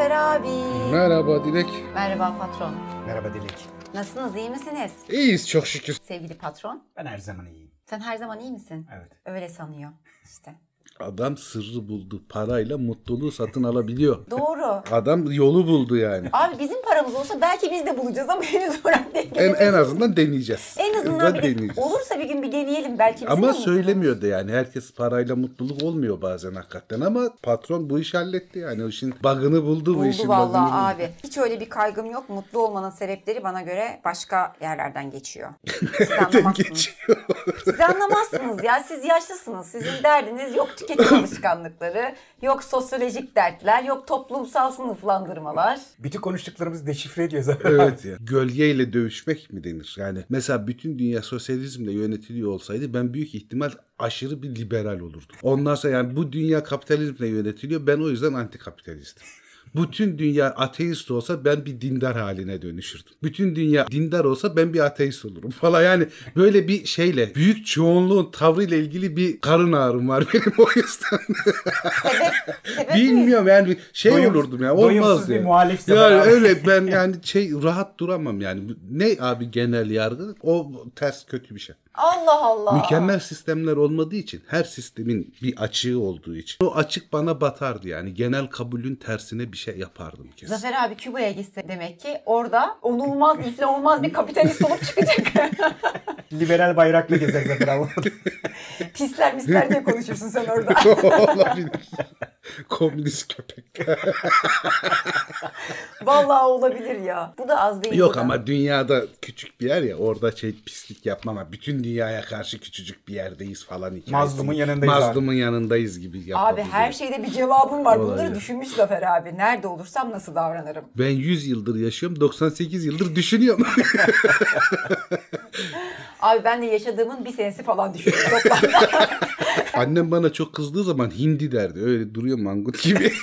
Zafer abi. Merhaba Dilek. Merhaba patron. Merhaba Dilek. Nasılsınız iyi misiniz? İyiyiz çok şükür. Sevgili patron. Ben her zaman iyiyim. Sen her zaman iyi misin? Evet. Öyle sanıyor işte. Adam sırrı buldu. Parayla mutluluğu satın alabiliyor. Doğru. Adam yolu buldu yani. Abi bizim paramız olsa belki biz de bulacağız ama henüz olarak denk En, en azından deneyeceğiz. En azından bir deneyeceğiz. olursa bir gün bir deneyelim belki bizim Ama söylemiyordu yani. Herkes parayla mutluluk olmuyor bazen hakikaten ama patron bu işi halletti yani. O işin bug'ını buldu, bu Buldu işin vallahi bug'ını buldu. abi. Hiç öyle bir kaygım yok. Mutlu olmanın sebepleri bana göre başka yerlerden geçiyor. Siz anlamazsınız. geçiyor. Siz anlamazsınız ya. Siz yaşlısınız. Sizin derdiniz yok tüketim alışkanlıkları, yok sosyolojik dertler, yok toplumsal sınıflandırmalar. Bütün konuştuklarımızı deşifre ediyor zaten. Evet ya. Gölgeyle dövüşmek mi denir? Yani mesela bütün dünya sosyalizmle yönetiliyor olsaydı ben büyük ihtimal aşırı bir liberal olurdum. Ondan sonra yani bu dünya kapitalizmle yönetiliyor. Ben o yüzden antikapitalistim. Bütün dünya ateist olsa ben bir dindar haline dönüşürdüm. Bütün dünya dindar olsa ben bir ateist olurum falan. Yani böyle bir şeyle büyük çoğunluğun tavrıyla ilgili bir karın ağrım var benim o yüzden. Bilmiyorum yani şey Doyum- olurdum ya olmaz bir ya. muhalif Ya sefer abi. öyle ben yani şey rahat duramam yani. Ne abi genel yargı? O ters kötü bir şey. Allah Allah. Mükemmel sistemler olmadığı için her sistemin bir açığı olduğu için o açık bana batardı yani. Genel kabulün tersine bir şey yapardım kesin. Zafer abi Küba'ya gitse demek ki orada onulmaz, iflah olmaz bir kapitalist olup çıkacak. Liberal bayrakla gezer zaten abi. Pisler misler diye konuşursun sen orada. Olabilir. Komünist köpek. Vallahi olabilir ya. Bu da az değil. Yok ama dünyada küçük bir yer ya orada şey pislik yapmam ama bütün dünyaya karşı küçücük bir yerdeyiz falan hikayesi. Mazlumun yanındayız abi. Mazlumun yanındayız gibi Abi yapabilirim. her şeyde bir cevabım var. Bunları Olabilir. düşünmüş Zafer abi. Nerede olursam nasıl davranırım? Ben 100 yıldır yaşıyorum 98 yıldır düşünüyorum. Abi ben de yaşadığımın bir senesi falan düşünüyorum. Annem bana çok kızdığı zaman hindi derdi. Öyle duruyor mangut gibi.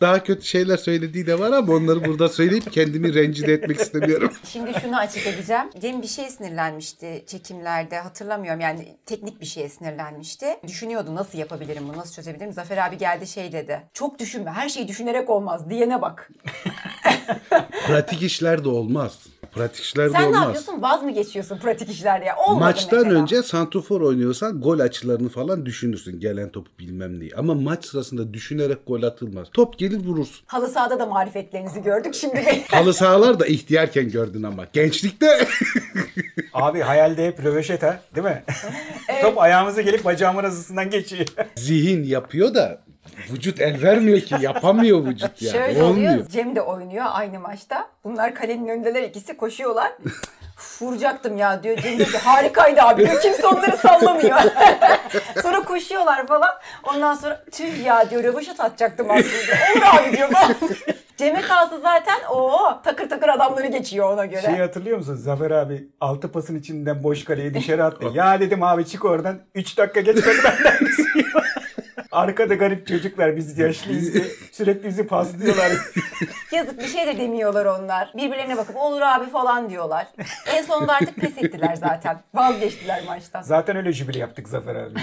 Daha kötü şeyler söylediği de var ama onları burada söyleyip kendimi rencide etmek istemiyorum. Şimdi şunu açık edeceğim. Cem bir şey sinirlenmişti çekimlerde hatırlamıyorum yani teknik bir şeye sinirlenmişti. Düşünüyordu nasıl yapabilirim bunu nasıl çözebilirim. Zafer abi geldi şey dedi. Çok düşünme her şeyi düşünerek olmaz diyene bak. Pratik işler de olmaz. Pratik işler de Sen ne olmaz. yapıyorsun vaz mı geçiyorsun pratik işlerde ya? Olmadı Maçtan mesela. önce santrofor oynuyorsan gol açılarını falan düşünürsün. Gelen topu bilmem diye. Ama maç sırasında düşünerek gol atılmaz. Top gelir vurursun. Halı sahada da marifetlerinizi gördük şimdi. Halı sahalar da ihtiyarken gördün ama. Gençlikte abi hayalde hep röveşeta değil mi? Top ayağımıza gelip bacağımın arasından geçiyor. zihin yapıyor da vücut el vermiyor ki. Yapamıyor vücut yani. Şöyle Olmuyor. oluyor. Cem de oynuyor aynı maçta. Bunlar kalenin önündeler ikisi koşuyorlar. Vuracaktım ya diyor. Cem diyor ki harikaydı abi diyor. Kimse onları sallamıyor. sonra koşuyorlar falan. Ondan sonra tüh ya diyor rövaşat atacaktım aslında. Olur abi diyor falan. Cem'e kalsa zaten o takır takır adamları geçiyor ona göre. Şeyi hatırlıyor musun? Zafer abi altı pasın içinden boş kaleye dışarı attı. ya dedim abi çık oradan. 3 dakika geç benden. Arkada garip çocuklar biz yaşlıyız diye sürekli bizi paslıyorlar. Yazık bir şey de demiyorlar onlar. Birbirlerine bakıp olur abi falan diyorlar. En sonunda artık pes ettiler zaten. Vazgeçtiler maçtan. Zaten öyle jübile yaptık Zafer abi.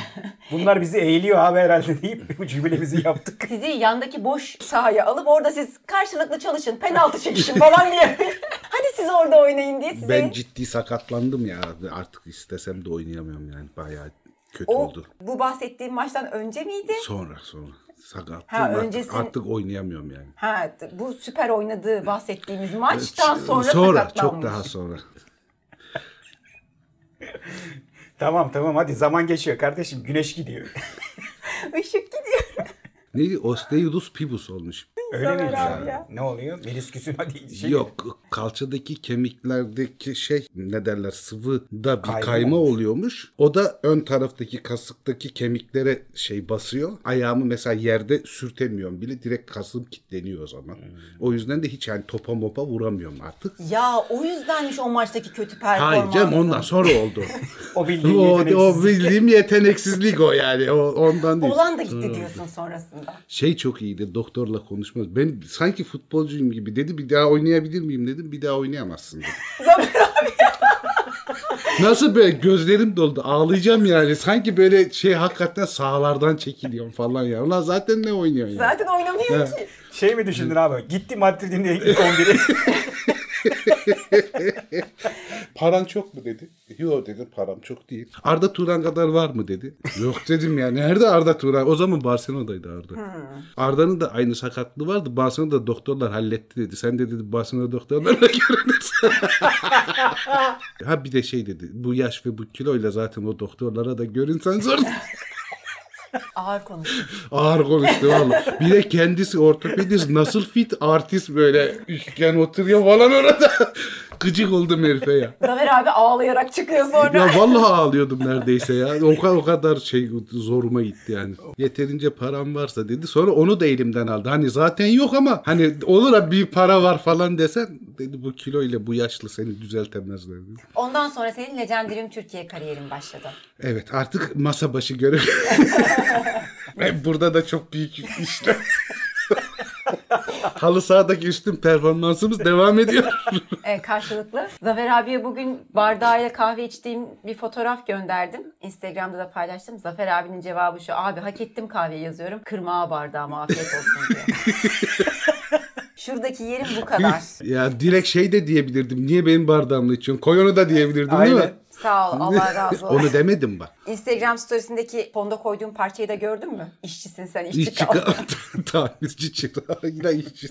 Bunlar bizi eğiliyor abi herhalde deyip bu jübilemizi yaptık. Sizi yandaki boş sahaya alıp orada siz karşılıklı çalışın, penaltı çekişin falan diye. Hadi siz orada oynayın diye size. Ben ciddi sakatlandım ya. Artık istesem de oynayamıyorum yani. Bayağı kötü o oldu. bu bahsettiğim maçtan önce miydi? Sonra sonra. Sakattım Ha, öncesin- artık oynayamıyorum yani. Ha, bu süper oynadığı bahsettiğimiz maçtan sonra, sonra sakatlanmış. çok daha sonra. Tamam tamam hadi zaman geçiyor kardeşim güneş gidiyor. Işık gidiyor. Neydi? Osteoidus pibus olmuş. Öyle abi abi? ya. Ne oluyor? Menisküsün hadi şey. Yok kalçadaki kemiklerdeki şey ne derler sıvıda bir Kayma kayma, oluyormuş. O da ön taraftaki kasıktaki kemiklere şey basıyor. Ayağımı mesela yerde sürtemiyorum bile direkt kasım kilitleniyor o zaman. Hmm. O yüzden de hiç yani topa mopa vuramıyorum artık. Ya o yüzdenmiş o maçtaki kötü performans. Hayır canım ondan sonra oldu. O bildiğin o, o yeteneksizlik. bildiğim yeteneksizlik o yani. O, ondan değil. Olan da gitti diyorsun sonrasında. Şey çok iyiydi doktorla konuşmaz. Ben sanki futbolcuyum gibi dedi bir daha oynayabilir miyim dedim. Bir daha oynayamazsın dedi. Zafer abi. Nasıl böyle gözlerim doldu. Ağlayacağım yani. Sanki böyle şey hakikaten sahalardan çekiliyorum falan ya. Ulan zaten ne oynuyorsun ya? Zaten oynamıyor ki. Şey mi düşündün abi? Gitti Madrid'in ilk 11'i. Paran çok mu dedi. Yok dedim param çok değil. Arda Turan kadar var mı dedi. Yok dedim ya. Nerede Arda Turan? O zaman Barcelona'daydı Arda. Arda'nın da aynı sakatlığı vardı. Barcelona'da doktorlar halletti dedi. Sen de dedi Barcelona doktorlarla görünürsün. ha bir de şey dedi. Bu yaş ve bu kiloyla zaten o doktorlara da görünsen zor. Ağır konuş. Ağır konuştu valla. Bir de kendisi ortopedist nasıl fit artist böyle üçgen oturuyor falan orada. Gıcık oldum herife ya. Zafer abi ağlayarak çıkıyor sonra. Ya vallahi ağlıyordum neredeyse ya. O kadar, o kadar şey zoruma gitti yani. Yeterince param varsa dedi. Sonra onu da elimden aldı. Hani zaten yok ama hani olur ha bir para var falan desen dedi bu kilo ile bu yaşlı seni düzeltemezler. dedi. Ondan sonra senin Legendarium Türkiye kariyerin başladı. Evet artık masa başı görev. Ve burada da çok büyük işler. Halı sahadaki üstün performansımız devam ediyor. E, karşılıklı. Zafer abiye bugün bardağıyla kahve içtiğim bir fotoğraf gönderdim. Instagram'da da paylaştım. Zafer abinin cevabı şu. Abi hak ettim kahve yazıyorum. Kırmağa bardağıma afiyet olsun diyor. Şuradaki yerim bu kadar. ya direkt şey de diyebilirdim. Niye benim bardağımla içiyorsun? Koy onu da diyebilirdim değil mi? Sağ ol. Allah razı olsun. Onu demedim bak. Instagram storiesindeki fonda koyduğum parçayı da gördün mü? İşçisin sen işçi İşçi kal. Tamirci çıktı. Yine işçi.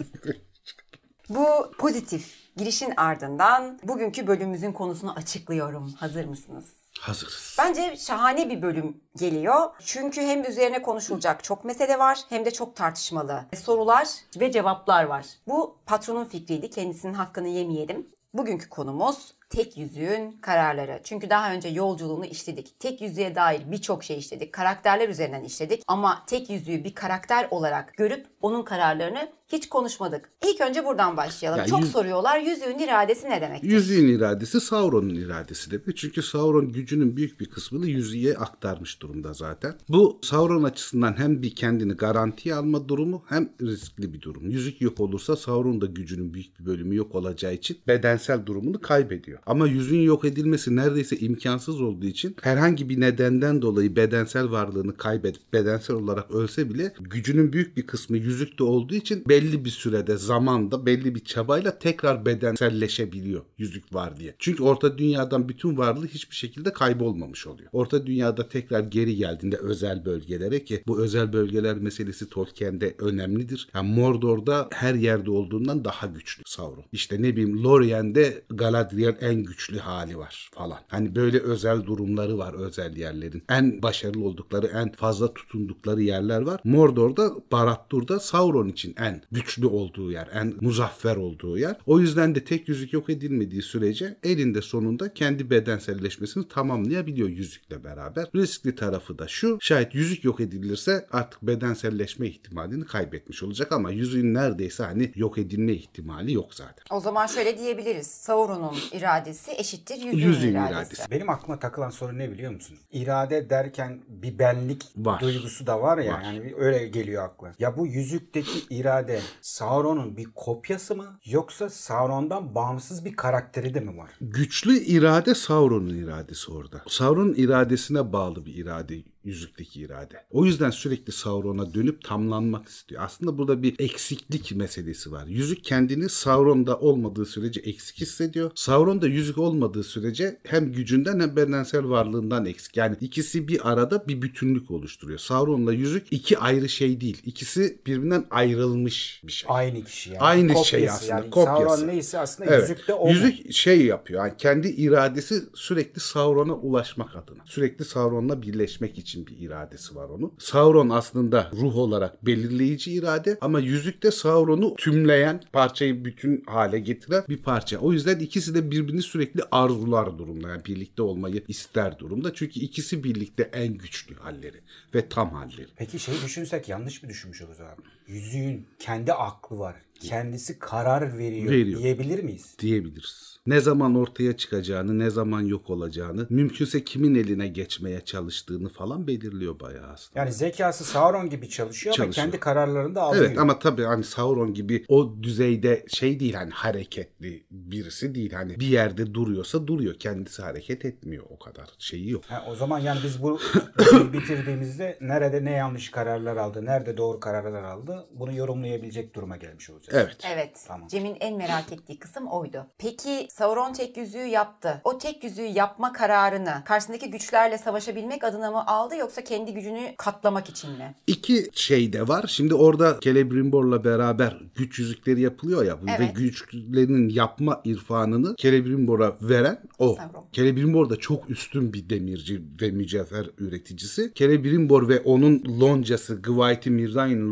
Bu pozitif girişin ardından bugünkü bölümümüzün konusunu açıklıyorum. Hazır mısınız? Hazırız. Bence şahane bir bölüm geliyor. Çünkü hem üzerine konuşulacak çok mesele var hem de çok tartışmalı sorular ve cevaplar var. Bu patronun fikriydi. Kendisinin hakkını yemeyelim. Bugünkü konumuz tek yüzüğün kararları. Çünkü daha önce yolculuğunu işledik. Tek yüzüğe dair birçok şey işledik. Karakterler üzerinden işledik. Ama tek yüzüğü bir karakter olarak görüp onun kararlarını hiç konuşmadık. İlk önce buradan başlayalım. Ya Çok yüz- soruyorlar. Yüzüğün iradesi ne demek? Yüzüğün iradesi Sauron'un iradesi demek. Çünkü Sauron gücünün büyük bir kısmını yüzüğe aktarmış durumda zaten. Bu Sauron açısından hem bir kendini garantiye alma durumu hem riskli bir durum. Yüzük yok olursa Sauron da gücünün büyük bir bölümü yok olacağı için bedensel durumunu kaybediyor. Ama yüzüğün yok edilmesi neredeyse imkansız olduğu için herhangi bir nedenden dolayı bedensel varlığını kaybedip bedensel olarak ölse bile gücünün büyük bir kısmı yüzükte olduğu için belli bir sürede zamanda belli bir çabayla tekrar bedenselleşebiliyor yüzük var diye. Çünkü orta dünyadan bütün varlığı hiçbir şekilde kaybolmamış oluyor. Orta dünyada tekrar geri geldiğinde özel bölgelere ki bu özel bölgeler meselesi Tolkien'de önemlidir. Yani Mordor'da her yerde olduğundan daha güçlü Sauron. İşte ne bileyim Lorien'de Galadriel en güçlü hali var falan. Hani böyle özel durumları var özel yerlerin. En başarılı oldukları, en fazla tutundukları yerler var. Mordor'da, Barad-dûr'da Sauron için en güçlü olduğu yer, en muzaffer olduğu yer. O yüzden de tek yüzük yok edilmediği sürece elinde sonunda kendi bedenselleşmesini tamamlayabiliyor yüzükle beraber. Riskli tarafı da şu, şayet yüzük yok edilirse artık bedenselleşme ihtimalini kaybetmiş olacak ama yüzüğün neredeyse hani yok edilme ihtimali yok zaten. O zaman şöyle diyebiliriz. Sauron'un iradesi eşittir yüzüğün, Yüzüğün iradesi. iradesi. Benim aklıma takılan soru ne biliyor musun? İrade derken bir benlik Var. duygusu da var ya. Var. Yani öyle geliyor akla. Ya bu yüzükteki irade Sauron'un bir kopyası mı? Yoksa Sauron'dan bağımsız bir karakteri de mi var? Güçlü irade Sauron'un iradesi orada. Sauron'un iradesine bağlı bir irade yüzükteki irade. O yüzden sürekli Sauron'a dönüp tamlanmak istiyor. Aslında burada bir eksiklik meselesi var. Yüzük kendini Sauron'da olmadığı sürece eksik hissediyor. Sauron'da yüzük olmadığı sürece hem gücünden hem bedensel varlığından eksik. Yani ikisi bir arada bir bütünlük oluşturuyor. Sauron'la yüzük iki ayrı şey değil. İkisi birbirinden ayrılmış bir şey. Aynı kişi yani. Aynı Kopyası şey aslında, Yani kopyası. Sauron neyse aslında Evet. yüzükte o. Yüzük şey yapıyor. Yani kendi iradesi sürekli Sauron'a ulaşmak adına. Sürekli Sauron'la birleşmek için bir iradesi var onun. Sauron aslında ruh olarak belirleyici irade ama yüzük de Sauron'u tümleyen, parçayı bütün hale getiren bir parça. O yüzden ikisi de birbirini sürekli arzular durumda. Yani birlikte olmayı ister durumda. Çünkü ikisi birlikte en güçlü halleri ve tam halleri. Peki şey düşünsek yanlış mı düşünmüş oluruz abi? Yüzüğün kendi aklı var. kendisi karar veriyor, Veriyor. diyebilir miyiz? diyebiliriz. Ne zaman ortaya çıkacağını, ne zaman yok olacağını, mümkünse kimin eline geçmeye çalıştığını falan belirliyor bayağı aslında. Yani zekası Sauron gibi çalışıyor, ama Çalışıyor. kendi kararlarını da alıyor. Evet ama tabii hani Sauron gibi o düzeyde şey değil hani hareketli birisi değil. Hani bir yerde duruyorsa duruyor. Kendisi hareket etmiyor o kadar şeyi yok. Ha, o zaman yani biz bu bitirdiğimizde nerede ne yanlış kararlar aldı, nerede doğru kararlar aldı bunu yorumlayabilecek duruma gelmiş olacağız. Evet. Evet. Tamam. Cem'in en merak ettiği kısım oydu. Peki Sauron tek yüzüğü yaptı. O tek yüzüğü yapma kararını karşısındaki güçlerle savaşabilmek adına mı aldı yoksa kendi gücünü katlamak için mi? İki şey de var. Şimdi orada Celebrimbor'la beraber güç yüzükleri yapılıyor ya. Ve Evet. güçlerinin yapma irfanını Celebrimbor'a veren o. Sauron. Celebrimbor da çok üstün bir demirci ve mücevher üreticisi. Celebrimbor ve onun loncası Gwaiti Mirzai'nin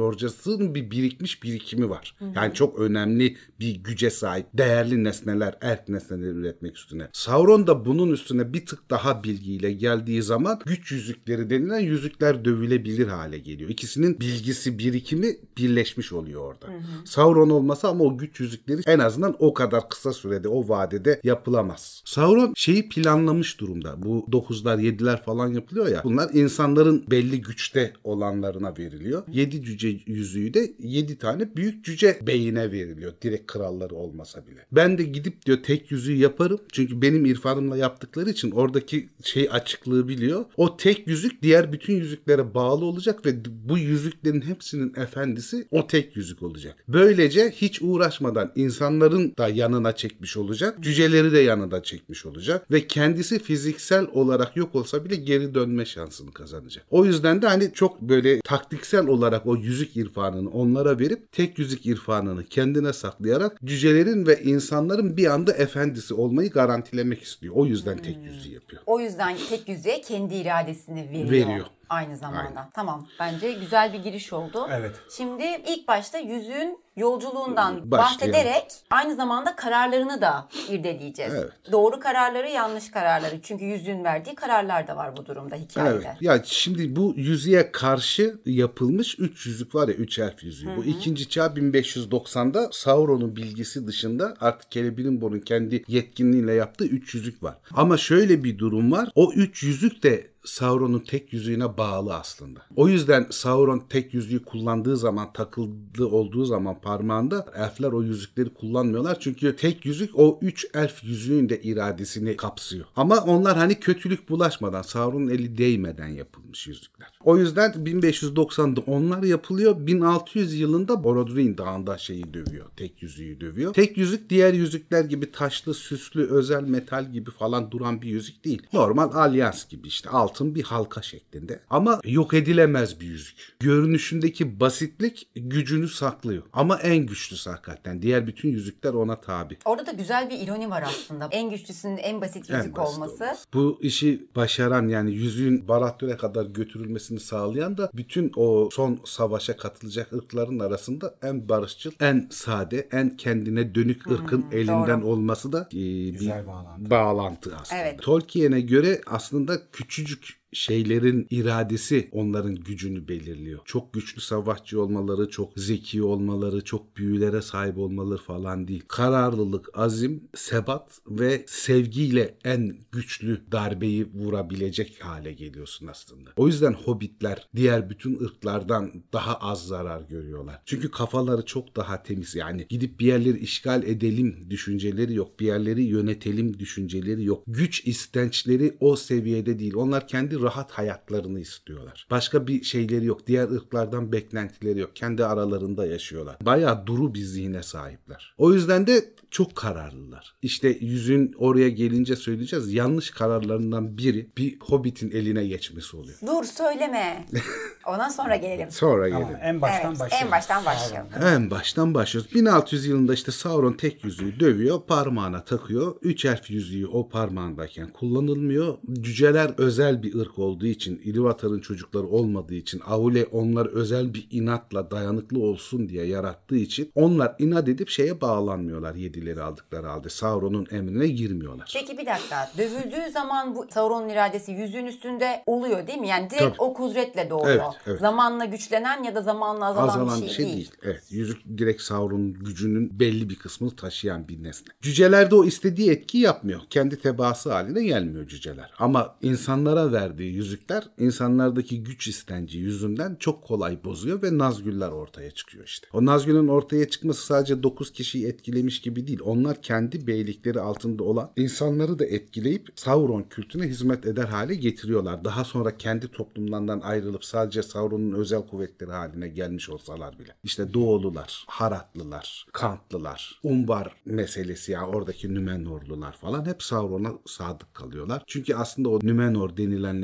loncasının bir birikmiş birikimi var. Yani çok önemli bir güce sahip. Değerli nesneler, erk nesneleri üretmek üstüne. Sauron da bunun üstüne bir tık daha bilgiyle geldiği zaman güç yüzükleri denilen yüzükler dövülebilir hale geliyor. İkisinin bilgisi, birikimi birleşmiş oluyor orada. Sauron olmasa ama o güç yüzükleri en azından o kadar kısa sürede, o vadede yapılamaz. Sauron şeyi planlamış durumda. Bu 9'lar, 7'ler falan yapılıyor ya. Bunlar insanların belli güçte olanlarına veriliyor. 7 cüce yüzüğü de 7 tane büyük cüce beyine veriliyor. Direkt kralları olmasa bile. Ben de gidip diyor tek yüzüğü yaparım. Çünkü benim irfanımla yaptıkları için oradaki şey açıklığı biliyor. O tek yüzük diğer bütün yüzüklere bağlı olacak ve bu yüzüklerin hepsinin efendisi o tek yüzük olacak. Böylece hiç uğraşmadan insanların da yanına çekmiş olacak. Cüceleri de yanına çekmiş olacak ve kendisi fiziksel olarak yok olsa bile geri dönme şansını kazanacak. O yüzden de hani çok böyle taktiksel olarak o yüzük irfanını onlara verip tek yüzük irfanını kendine saklayarak cücelerin ve insanların bir anda efendisi olmayı garantilemek istiyor. O yüzden tek yüzüğü yapıyor. O yüzden tek yüzüğe kendi iradesini veriyor. Veriyor. Aynı zamanda. Aynen. Tamam. Bence güzel bir giriş oldu. Evet. Şimdi ilk başta yüzüğün yolculuğundan Başlayalım. bahsederek aynı zamanda kararlarını da irdeleyeceğiz. Evet. Doğru kararları, yanlış kararları. Çünkü yüzüğün verdiği kararlar da var bu durumda hikayede. Evet. Ya şimdi bu yüzüğe karşı yapılmış 3 yüzük var ya 3 harf yüzüğü. Bu ikinci çağ 1590'da Sauron'un bilgisi dışında artık Celebrimbor'un kendi yetkinliğiyle yaptığı 3 yüzük var. Ama şöyle bir durum var. O 3 yüzük de Sauron'un tek yüzüğüne bağlı aslında. O yüzden Sauron tek yüzüğü kullandığı zaman takıldı olduğu zaman parmağında elfler o yüzükleri kullanmıyorlar. Çünkü tek yüzük o üç elf yüzüğün de iradesini kapsıyor. Ama onlar hani kötülük bulaşmadan Sauron'un eli değmeden yapılmış yüzükler. O yüzden 1590'da onlar yapılıyor. 1600 yılında Borodrin Dağı'nda şeyi dövüyor. Tek yüzüğü dövüyor. Tek yüzük diğer yüzükler gibi taşlı, süslü, özel metal gibi falan duran bir yüzük değil. Normal alyans gibi işte altın bir halka şeklinde. Ama yok edilemez bir yüzük. Görünüşündeki basitlik gücünü saklıyor. Ama en güçlüsü hakikaten. Diğer bütün yüzükler ona tabi. Orada da güzel bir ironi var aslında. En güçlüsünün en basit En yüzük basit olması. olması. Bu işi başaran yani yüzüğün Barad-dûr'e kadar götürülmesini sağlayan da bütün o son savaşa katılacak ırkların arasında en barışçıl, en sade, en kendine dönük ırkın elinden doğru. olması da e, Güzel bir bağlantı. bağlantı aslında. Evet. Tolkien'e göre aslında küçücük şeylerin iradesi onların gücünü belirliyor. Çok güçlü savaşçı olmaları, çok zeki olmaları, çok büyülere sahip olmaları falan değil. Kararlılık, azim, sebat ve sevgiyle en güçlü darbeyi vurabilecek hale geliyorsun aslında. O yüzden hobbitler diğer bütün ırklardan daha az zarar görüyorlar. Çünkü kafaları çok daha temiz. Yani gidip bir yerleri işgal edelim düşünceleri yok. Bir yerleri yönetelim düşünceleri yok. Güç istençleri o seviyede değil. Onlar kendi rahat hayatlarını istiyorlar. Başka bir şeyleri yok. Diğer ırklardan beklentileri yok. Kendi aralarında yaşıyorlar. Bayağı duru bir zihne sahipler. O yüzden de çok kararlılar. İşte yüzün oraya gelince söyleyeceğiz. Yanlış kararlarından biri bir hobbitin eline geçmesi oluyor. Dur söyleme. Ondan sonra gelelim. Sonra Tamam, gelelim. en baştan Evet, başlayalım. en baştan başlayalım. En baştan başlıyoruz. 1600 yılında işte Sauron tek yüzüğü dövüyor, parmağına takıyor. Üç elf yüzüğü o parmağındayken kullanılmıyor. Cüceler özel bir ırk ırk olduğu için, İluvatar'ın çocukları olmadığı için, Aule onlar özel bir inatla dayanıklı olsun diye yarattığı için onlar inat edip şeye bağlanmıyorlar yedileri aldıkları halde. Sauron'un emrine girmiyorlar. Peki bir dakika. Dövüldüğü zaman bu Sauron'un iradesi yüzüğün üstünde oluyor değil mi? Yani direkt Tabii. o kudretle doğuyor. Evet, evet. Zamanla güçlenen ya da zamanla azalan, Azalan bir şey, değil. Evet. Yüzük direkt Sauron'un gücünün belli bir kısmını taşıyan bir nesne. Cücelerde o istediği etki yapmıyor. Kendi tebaası haline gelmiyor cüceler. Ama insanlara verdiği yüzükler insanlardaki güç istenci yüzünden çok kolay bozuyor ve Nazgüller ortaya çıkıyor işte. O Nazgül'ün ortaya çıkması sadece 9 kişiyi etkilemiş gibi değil. Onlar kendi beylikleri altında olan insanları da etkileyip Sauron kültüne hizmet eder hale getiriyorlar. Daha sonra kendi toplumlarından ayrılıp sadece Sauron'un özel kuvvetleri haline gelmiş olsalar bile. İşte Doğulular, Haratlılar, Kantlılar, Umbar meselesi yani oradaki Nümenorlular falan hep Sauron'a sadık kalıyorlar. Çünkü aslında o Nümenor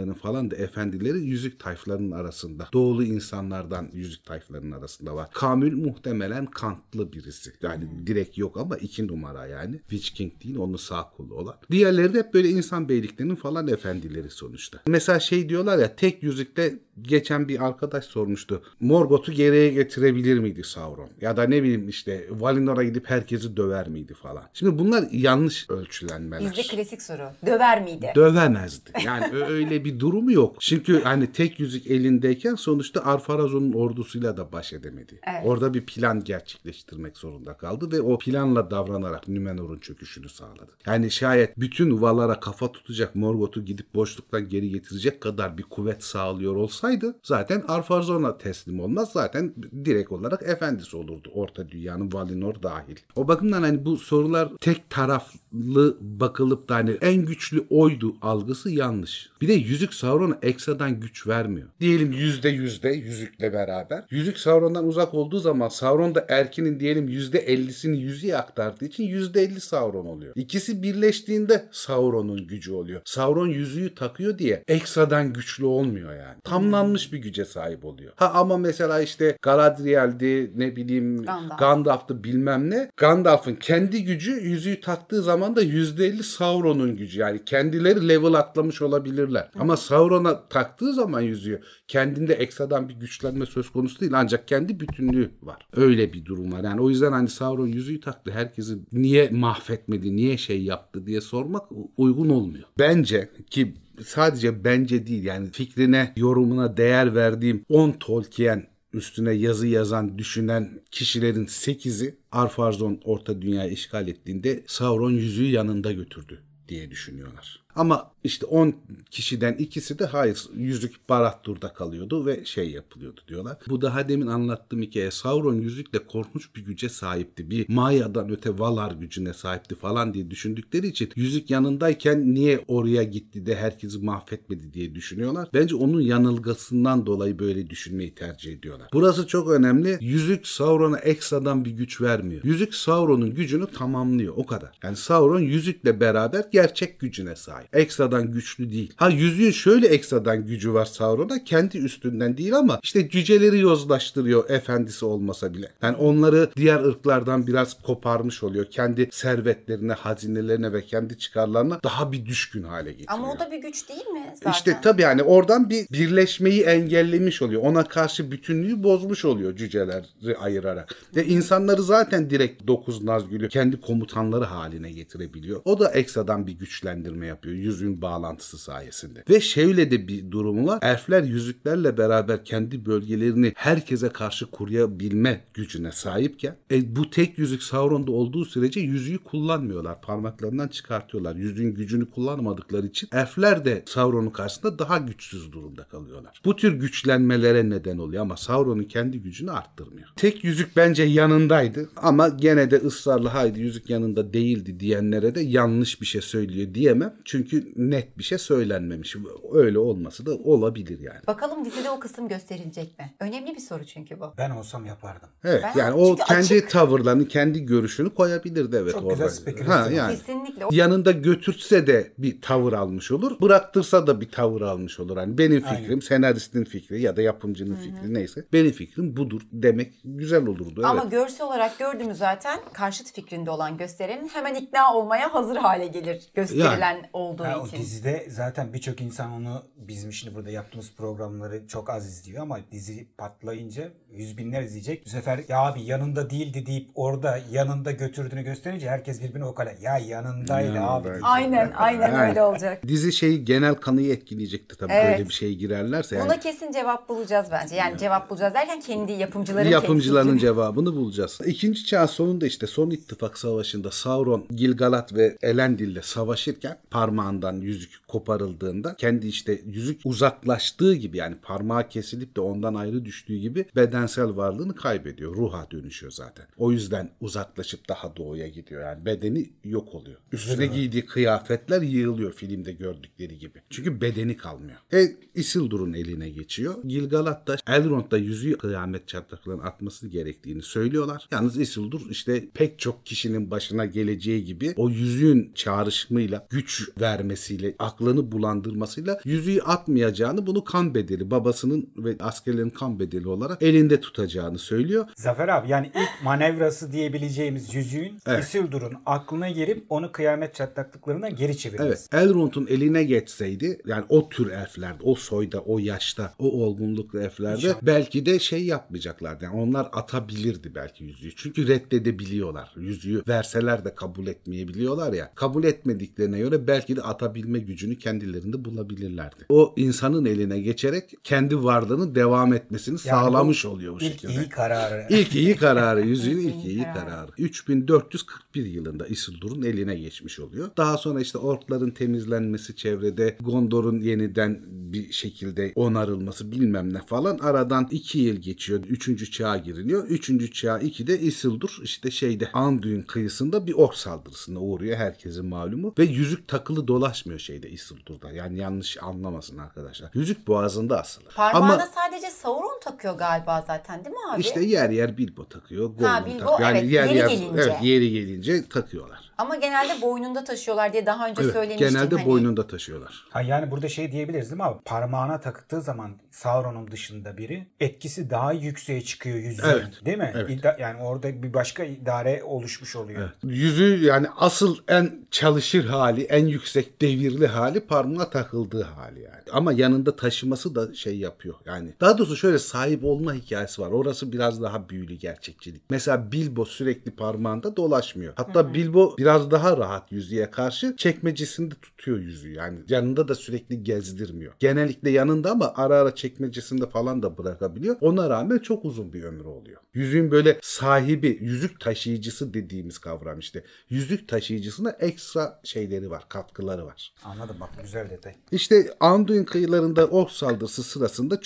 denilenlerin falan da efendileri yüzük tayflarının arasında. Doğulu insanlardan yüzük tayflarının arasında var. Kamül muhtemelen Kantlı birisi. Yani direkt yok ama iki numara yani. Witch King değil onun sağ kolu olan. Diğerleri de hep böyle insan beyliklerinin falan efendileri sonuçta. Mesela şey diyorlar ya tek yüzükte geçen bir arkadaş sormuştu. Morgoth'u geriye getirebilir miydi Sauron? Ya da ne bileyim işte Valinor'a gidip herkesi döver miydi falan. Şimdi bunlar yanlış ölçülenmeler. Bizde klasik soru. Döver miydi? Dövemezdi. Yani öyle bir durumu yok. Çünkü hani tek yüzük elindeyken sonuçta Arfarazon'un ordusuyla da baş edemedi. Evet. Orada bir plan gerçekleştirmek zorunda kaldı ve o planla davranarak Nümenor'un çöküşünü sağladı. Yani şayet bütün Valar'a kafa tutacak Morgoth'u gidip boşluktan geri getirecek kadar bir kuvvet sağlıyor olsaydı zaten Arfarazon'a teslim olmaz. Zaten direkt olarak efendisi olurdu. Orta dünyanın Valinor dahil. O bakımdan hani bu sorular tek taraflı bakılıp da hani en güçlü oydu algısı yanlış. Bir de yüzük Sauron'a ekstradan güç vermiyor. Diyelim yüzde yüzde yüzükle beraber. Yüzük Sauron'dan uzak olduğu zaman Sauron da Erkin'in diyelim yüzde ellisini yüzüğe aktardığı için yüzde elli Sauron oluyor. İkisi birleştiğinde Sauron'un gücü oluyor. Sauron yüzüğü takıyor diye ekstradan güçlü olmuyor yani. Tamlanmış bir güce sahip oluyor. Ha ama mesela işte Galadriel'di ne bileyim Gandalf. Gandalf'tı bilmem ne. Gandalf'ın kendi gücü yüzüğü taktığı zaman da %50 Sauron'un gücü. Yani kendileri level atlamış olabilirler. Ama Sauron'a taktığı zaman yüzüğü kendinde ekstradan bir güçlenme söz konusu değil. Ancak kendi bütünlüğü var. Öyle bir durum var. Yani o yüzden hani Sauron yüzüğü taktı. Herkesi niye mahvetmedi, niye şey yaptı diye sormak uygun olmuyor. Bence ki sadece bence değil yani fikrine, yorumuna değer verdiğim 10 Tolkien üstüne yazı yazan, düşünen kişilerin 8'i Arfarzon Orta Dünya'yı işgal ettiğinde Sauron yüzüğü yanında götürdü diye düşünüyorlar. Ama işte 10 kişiden ikisi de hayır yüzük Barad-dûr'da kalıyordu ve şey yapılıyordu diyorlar. Bu daha demin anlattığım hikaye Sauron yüzükle korkunç bir güce sahipti. Bir Maya'dan öte Valar gücüne sahipti falan diye düşündükleri için yüzük yanındayken niye oraya gitti de herkesi mahvetmedi diye düşünüyorlar. Bence onun yanılgısından dolayı böyle düşünmeyi tercih ediyorlar. Burası çok önemli. Yüzük Sauron'a ekstradan bir güç vermiyor. Yüzük Sauron'un gücünü tamamlıyor o kadar. Yani Sauron yüzükle beraber gerçek gücüne sahip. Ekstradan güçlü değil. Ha yüzüğün şöyle ekstradan gücü var Sauron'a kendi üstünden değil ama işte cüceleri yozlaştırıyor efendisi olmasa bile. Yani onları diğer ırklardan biraz koparmış oluyor. Kendi servetlerine, hazinelerine ve kendi çıkarlarına daha bir düşkün hale getiriyor. Ama o da bir güç değil mi zaten? İşte tabii yani oradan bir birleşmeyi engellemiş oluyor. Ona karşı bütünlüğü bozmuş oluyor cüceleri ayırarak. Ve insanları zaten direkt dokuz Nazgül'ü kendi komutanları haline getirebiliyor. O da ekstradan bir güçlendirme yapıyor yüzüğün bağlantısı sayesinde. Ve şöyle de bir durumu var. Elfler yüzüklerle beraber kendi bölgelerini herkese karşı koruyabilme gücüne sahipken e, bu tek yüzük Sauron'da olduğu sürece yüzüğü kullanmıyorlar. Parmaklarından çıkartıyorlar. Yüzüğün gücünü kullanmadıkları için elfler de Sauron'un karşısında daha güçsüz durumda kalıyorlar. Bu tür güçlenmelere neden oluyor ama Sauron'un kendi gücünü arttırmıyor. Tek yüzük bence yanındaydı ama gene de ısrarlı haydi yüzük yanında değildi diyenlere de yanlış bir şey söylüyor diyemem. Çünkü net bir şey söylenmemiş. Öyle olması da olabilir yani. Bakalım dizide o kısım gösterilecek mi? Önemli bir soru çünkü bu. Ben olsam yapardım. Evet Ben- yani o çünkü kendi açık. tavırlarını, kendi görüşünü koyabilirdi evet Çok orada. güzel spekülasyon. Ha, yani. Kesinlikle. Yanında götürse de bir tavır almış olur. Bıraktırsa da bir tavır almış olur. Hani benim fikrim, Aynen. senaristin fikri ya da yapımcının fikri neyse. Benim fikrim budur demek güzel olurdu. Ama evet. görsel olarak gördüğümüz zaten karşıt fikrinde olan gösterenin hemen ikna olmaya hazır hale gelir gösterilen o olduğu Ha, o için. dizide zaten birçok insan onu bizim şimdi burada yaptığımız programları çok az izliyor ama dizi patlayınca yüz binler izleyecek. Bu sefer ya abi yanında değildi deyip orada yanında götürdüğünü gösterince herkes birbirine o kadar ya yanındaydı abi. Yanındaydı. Aynen aynen Yani. öyle olacak. Dizi şeyi genel kanıyı etkileyecekti tabii Evet. böyle bir şeye girerlerse. Yani Buna kesin cevap bulacağız bence. Yani cevap bulacağız derken kendi yapımcıların yapımcıların kendi cevabını bulacağız. İkinci çağ sonunda işte son ittifak savaşında Sauron, Gilgalad ve Elendil'le savaşırken parmağından yüzük koparıldığında kendi işte yüzük uzaklaştığı gibi yani parmağı kesilip de ondan ayrı düştüğü gibi bedensel varlığını kaybediyor. Ruha dönüşüyor zaten. O yüzden uzaklaşıp daha doğuya gidiyor. Yani bedeni yok oluyor. Üstüne giydiği kıyafetler yığılıyor filmde gördükleri gibi. Çünkü bedeni kalmıyor. E Isildur'un eline geçiyor. Gilgalad da Elrond'da yüzüğü kıyamet çatlaklarının atması gerektiğini söylüyorlar. Yalnız Isildur işte pek çok kişinin başına geleceği gibi o yüzüğün çağrışımıyla güç vermesiyle aklını bulandırmasıyla yüzüğü atmayacağını bunu kan bedeli babasının ve askerlerin kan bedeli olarak elinde tutacağını söylüyor. Zafer abi yani ilk manevrası diyebileceğimiz yüzüğün Evet. Isildur'un aklına girip onu kıyamet çatlaklıklarından geri çevirmesi. Evet. Elrond'un eline geçseydi yani o tür elflerde, o soyda, o yaşta, o olgunluklu elflerde belki de şey yapmayacaklardı. Yani onlar atabilirdi belki yüzüğü. Çünkü reddedebiliyorlar. Yüzüğü verseler de kabul etmeyebiliyorlar ya. Kabul etmediklerine göre belki de atabilme gücünü kendilerinde bulabilirlerdi. O insanın eline geçerek kendi varlığını devam etmesini Yani sağlamış oluyor bu ilk şekilde. iyi kararı. İlk iyi kararı, yüzüğün ilk iyi kararı. 3441 yılında Isildur'un eline geçmiş oluyor. Daha sonra işte orkların temizlenmesi çevrede, Gondor'un yeniden bir şekilde onarılması bilmem ne falan. Aradan 2 yıl geçiyor. 3. çağa giriliyor. 3. çağ 2'de Isildur işte şeyde Anduin kıyısında bir ork saldırısına uğruyor. Herkesin malumu. Ve yüzük takılı dolaşmıyor şeyde Isildur'da. Yani yanlış anlamasın arkadaşlar. Yüzük boğazında asılı. Parmağına Ama sadece Sauron takıyor galiba zaten değil mi abi? işte yer yer Bilbo takıyor. Gollum Bilbo, takıyor. evet, yeri gelince. Evet, yeri gelince takıyorlar. Ama genelde boynunda taşıyorlar diye daha önce Evet, söylemiştim. genelde hani. boynunda taşıyorlar. Ha yani burada şey diyebiliriz değil mi abi? Parmağına taktığı zaman Sauron'un dışında biri etkisi daha yükseğe çıkıyor yüzüğün. Evet, Değil mi? evet. İda- yani orada bir başka idare oluşmuş oluyor. Yüzü yani asıl en çalışır hali, en yüksek devirli hali parmağa takıldığı hali yani. Ama yanında taşıması da şey yapıyor yani. Daha doğrusu şöyle sahip olma hikayesi var. Orası biraz daha büyülü gerçekçilik. Mesela Bilbo sürekli parmağında dolaşmıyor. Hatta Bilbo biraz daha rahat yüzüğe karşı çekmecesinde tutuyor yüzüğü. Yani yanında da sürekli gezdirmiyor. Genellikle yanında ama ara ara çekmecesinde falan da bırakabiliyor. Ona rağmen çok uzun bir ömrü oluyor. Yüzüğün böyle sahibi, yüzük taşıyıcısı dediğimiz kavram işte. Yüzük taşıyıcısına ekstra şeyleri var, katkıları var. Anladım bak güzel detay. İşte Anduin kıyılarında ork saldırısı sırasında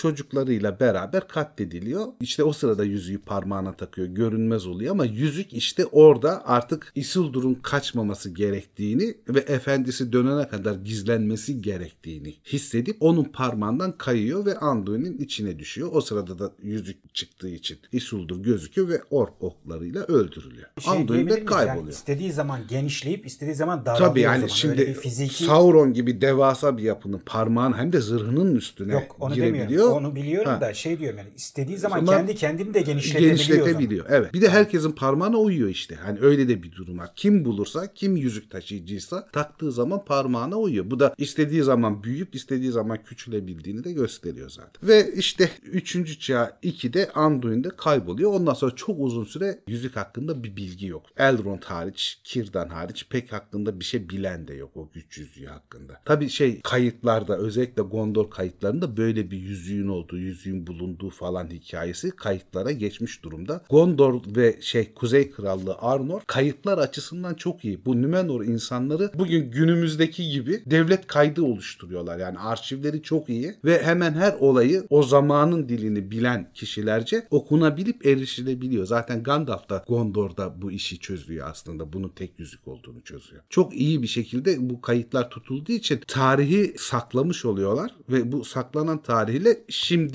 çocuklarıyla beraber katlediliyor. İşte o sırada yüzüğü parmağına takıyor. Görünmez oluyor ama yüzük işte orada artık Isildur'un kaçmaması gerektiğini ve efendisi dönene kadar gizlenmesi gerektiğini hissedip onun parmağından kayıyor ve Anduin'in içine düşüyor. O sırada da yüzük çıktığı için Isildur gözüküyor ve ork oklarıyla öldürülüyor. Şey Anduin de miyiz? Yani kayboluyor. istediği zaman genişleyip istediği zaman daralıyor. Tabii yani zaman. şimdi fiziki Sauron gibi devasa bir yapının parmağın hem de zırhının üstüne yok onu girebiliyor. demiyorum. Onu biliyorum Ha. da şey diyorum yani istediği zaman Ama kendi kendini de genişletebiliyor. zaman. genişletebiliyor. Evet. Bir de herkesin parmağına uyuyor işte. Hani öyle de bir durum var. Kim bulursa, kim yüzük taşıyıcıysa taktığı zaman parmağına uyuyor. Bu da istediği zaman büyüyüp istediği zaman küçülebildiğini de gösteriyor zaten. Ve işte 3. çağ 2'de Anduin'de kayboluyor. Ondan sonra çok uzun süre yüzük hakkında bir bilgi yok. Elrond hariç, Kirdan hariç pek hakkında bir şey bilen de yok o güç yüzüğü hakkında. Tabii şey kayıtlarda özellikle Gondor kayıtlarında böyle bir yüzüğün olduğu, yüzüğün bulunduğu falan hikayesi kayıtlara geçmiş durumda. Gondor ve şey Kuzey Krallığı Arnor kayıtlar açısından çok iyi. Bu Numenor insanları bugün günümüzdeki gibi devlet kaydı oluşturuyorlar. Yani arşivleri çok iyi ve hemen her olayı o zamanın dilini bilen kişilerce okunabilip erişilebiliyor. Zaten Gandalf da Gondor'da bu işi çözüyor aslında. Bunun tek yüzük olduğunu çözüyor. Çok iyi bir şekilde bu kayıtlar tutulduğu için tarihi saklamış oluyorlar ve bu saklanan tarihle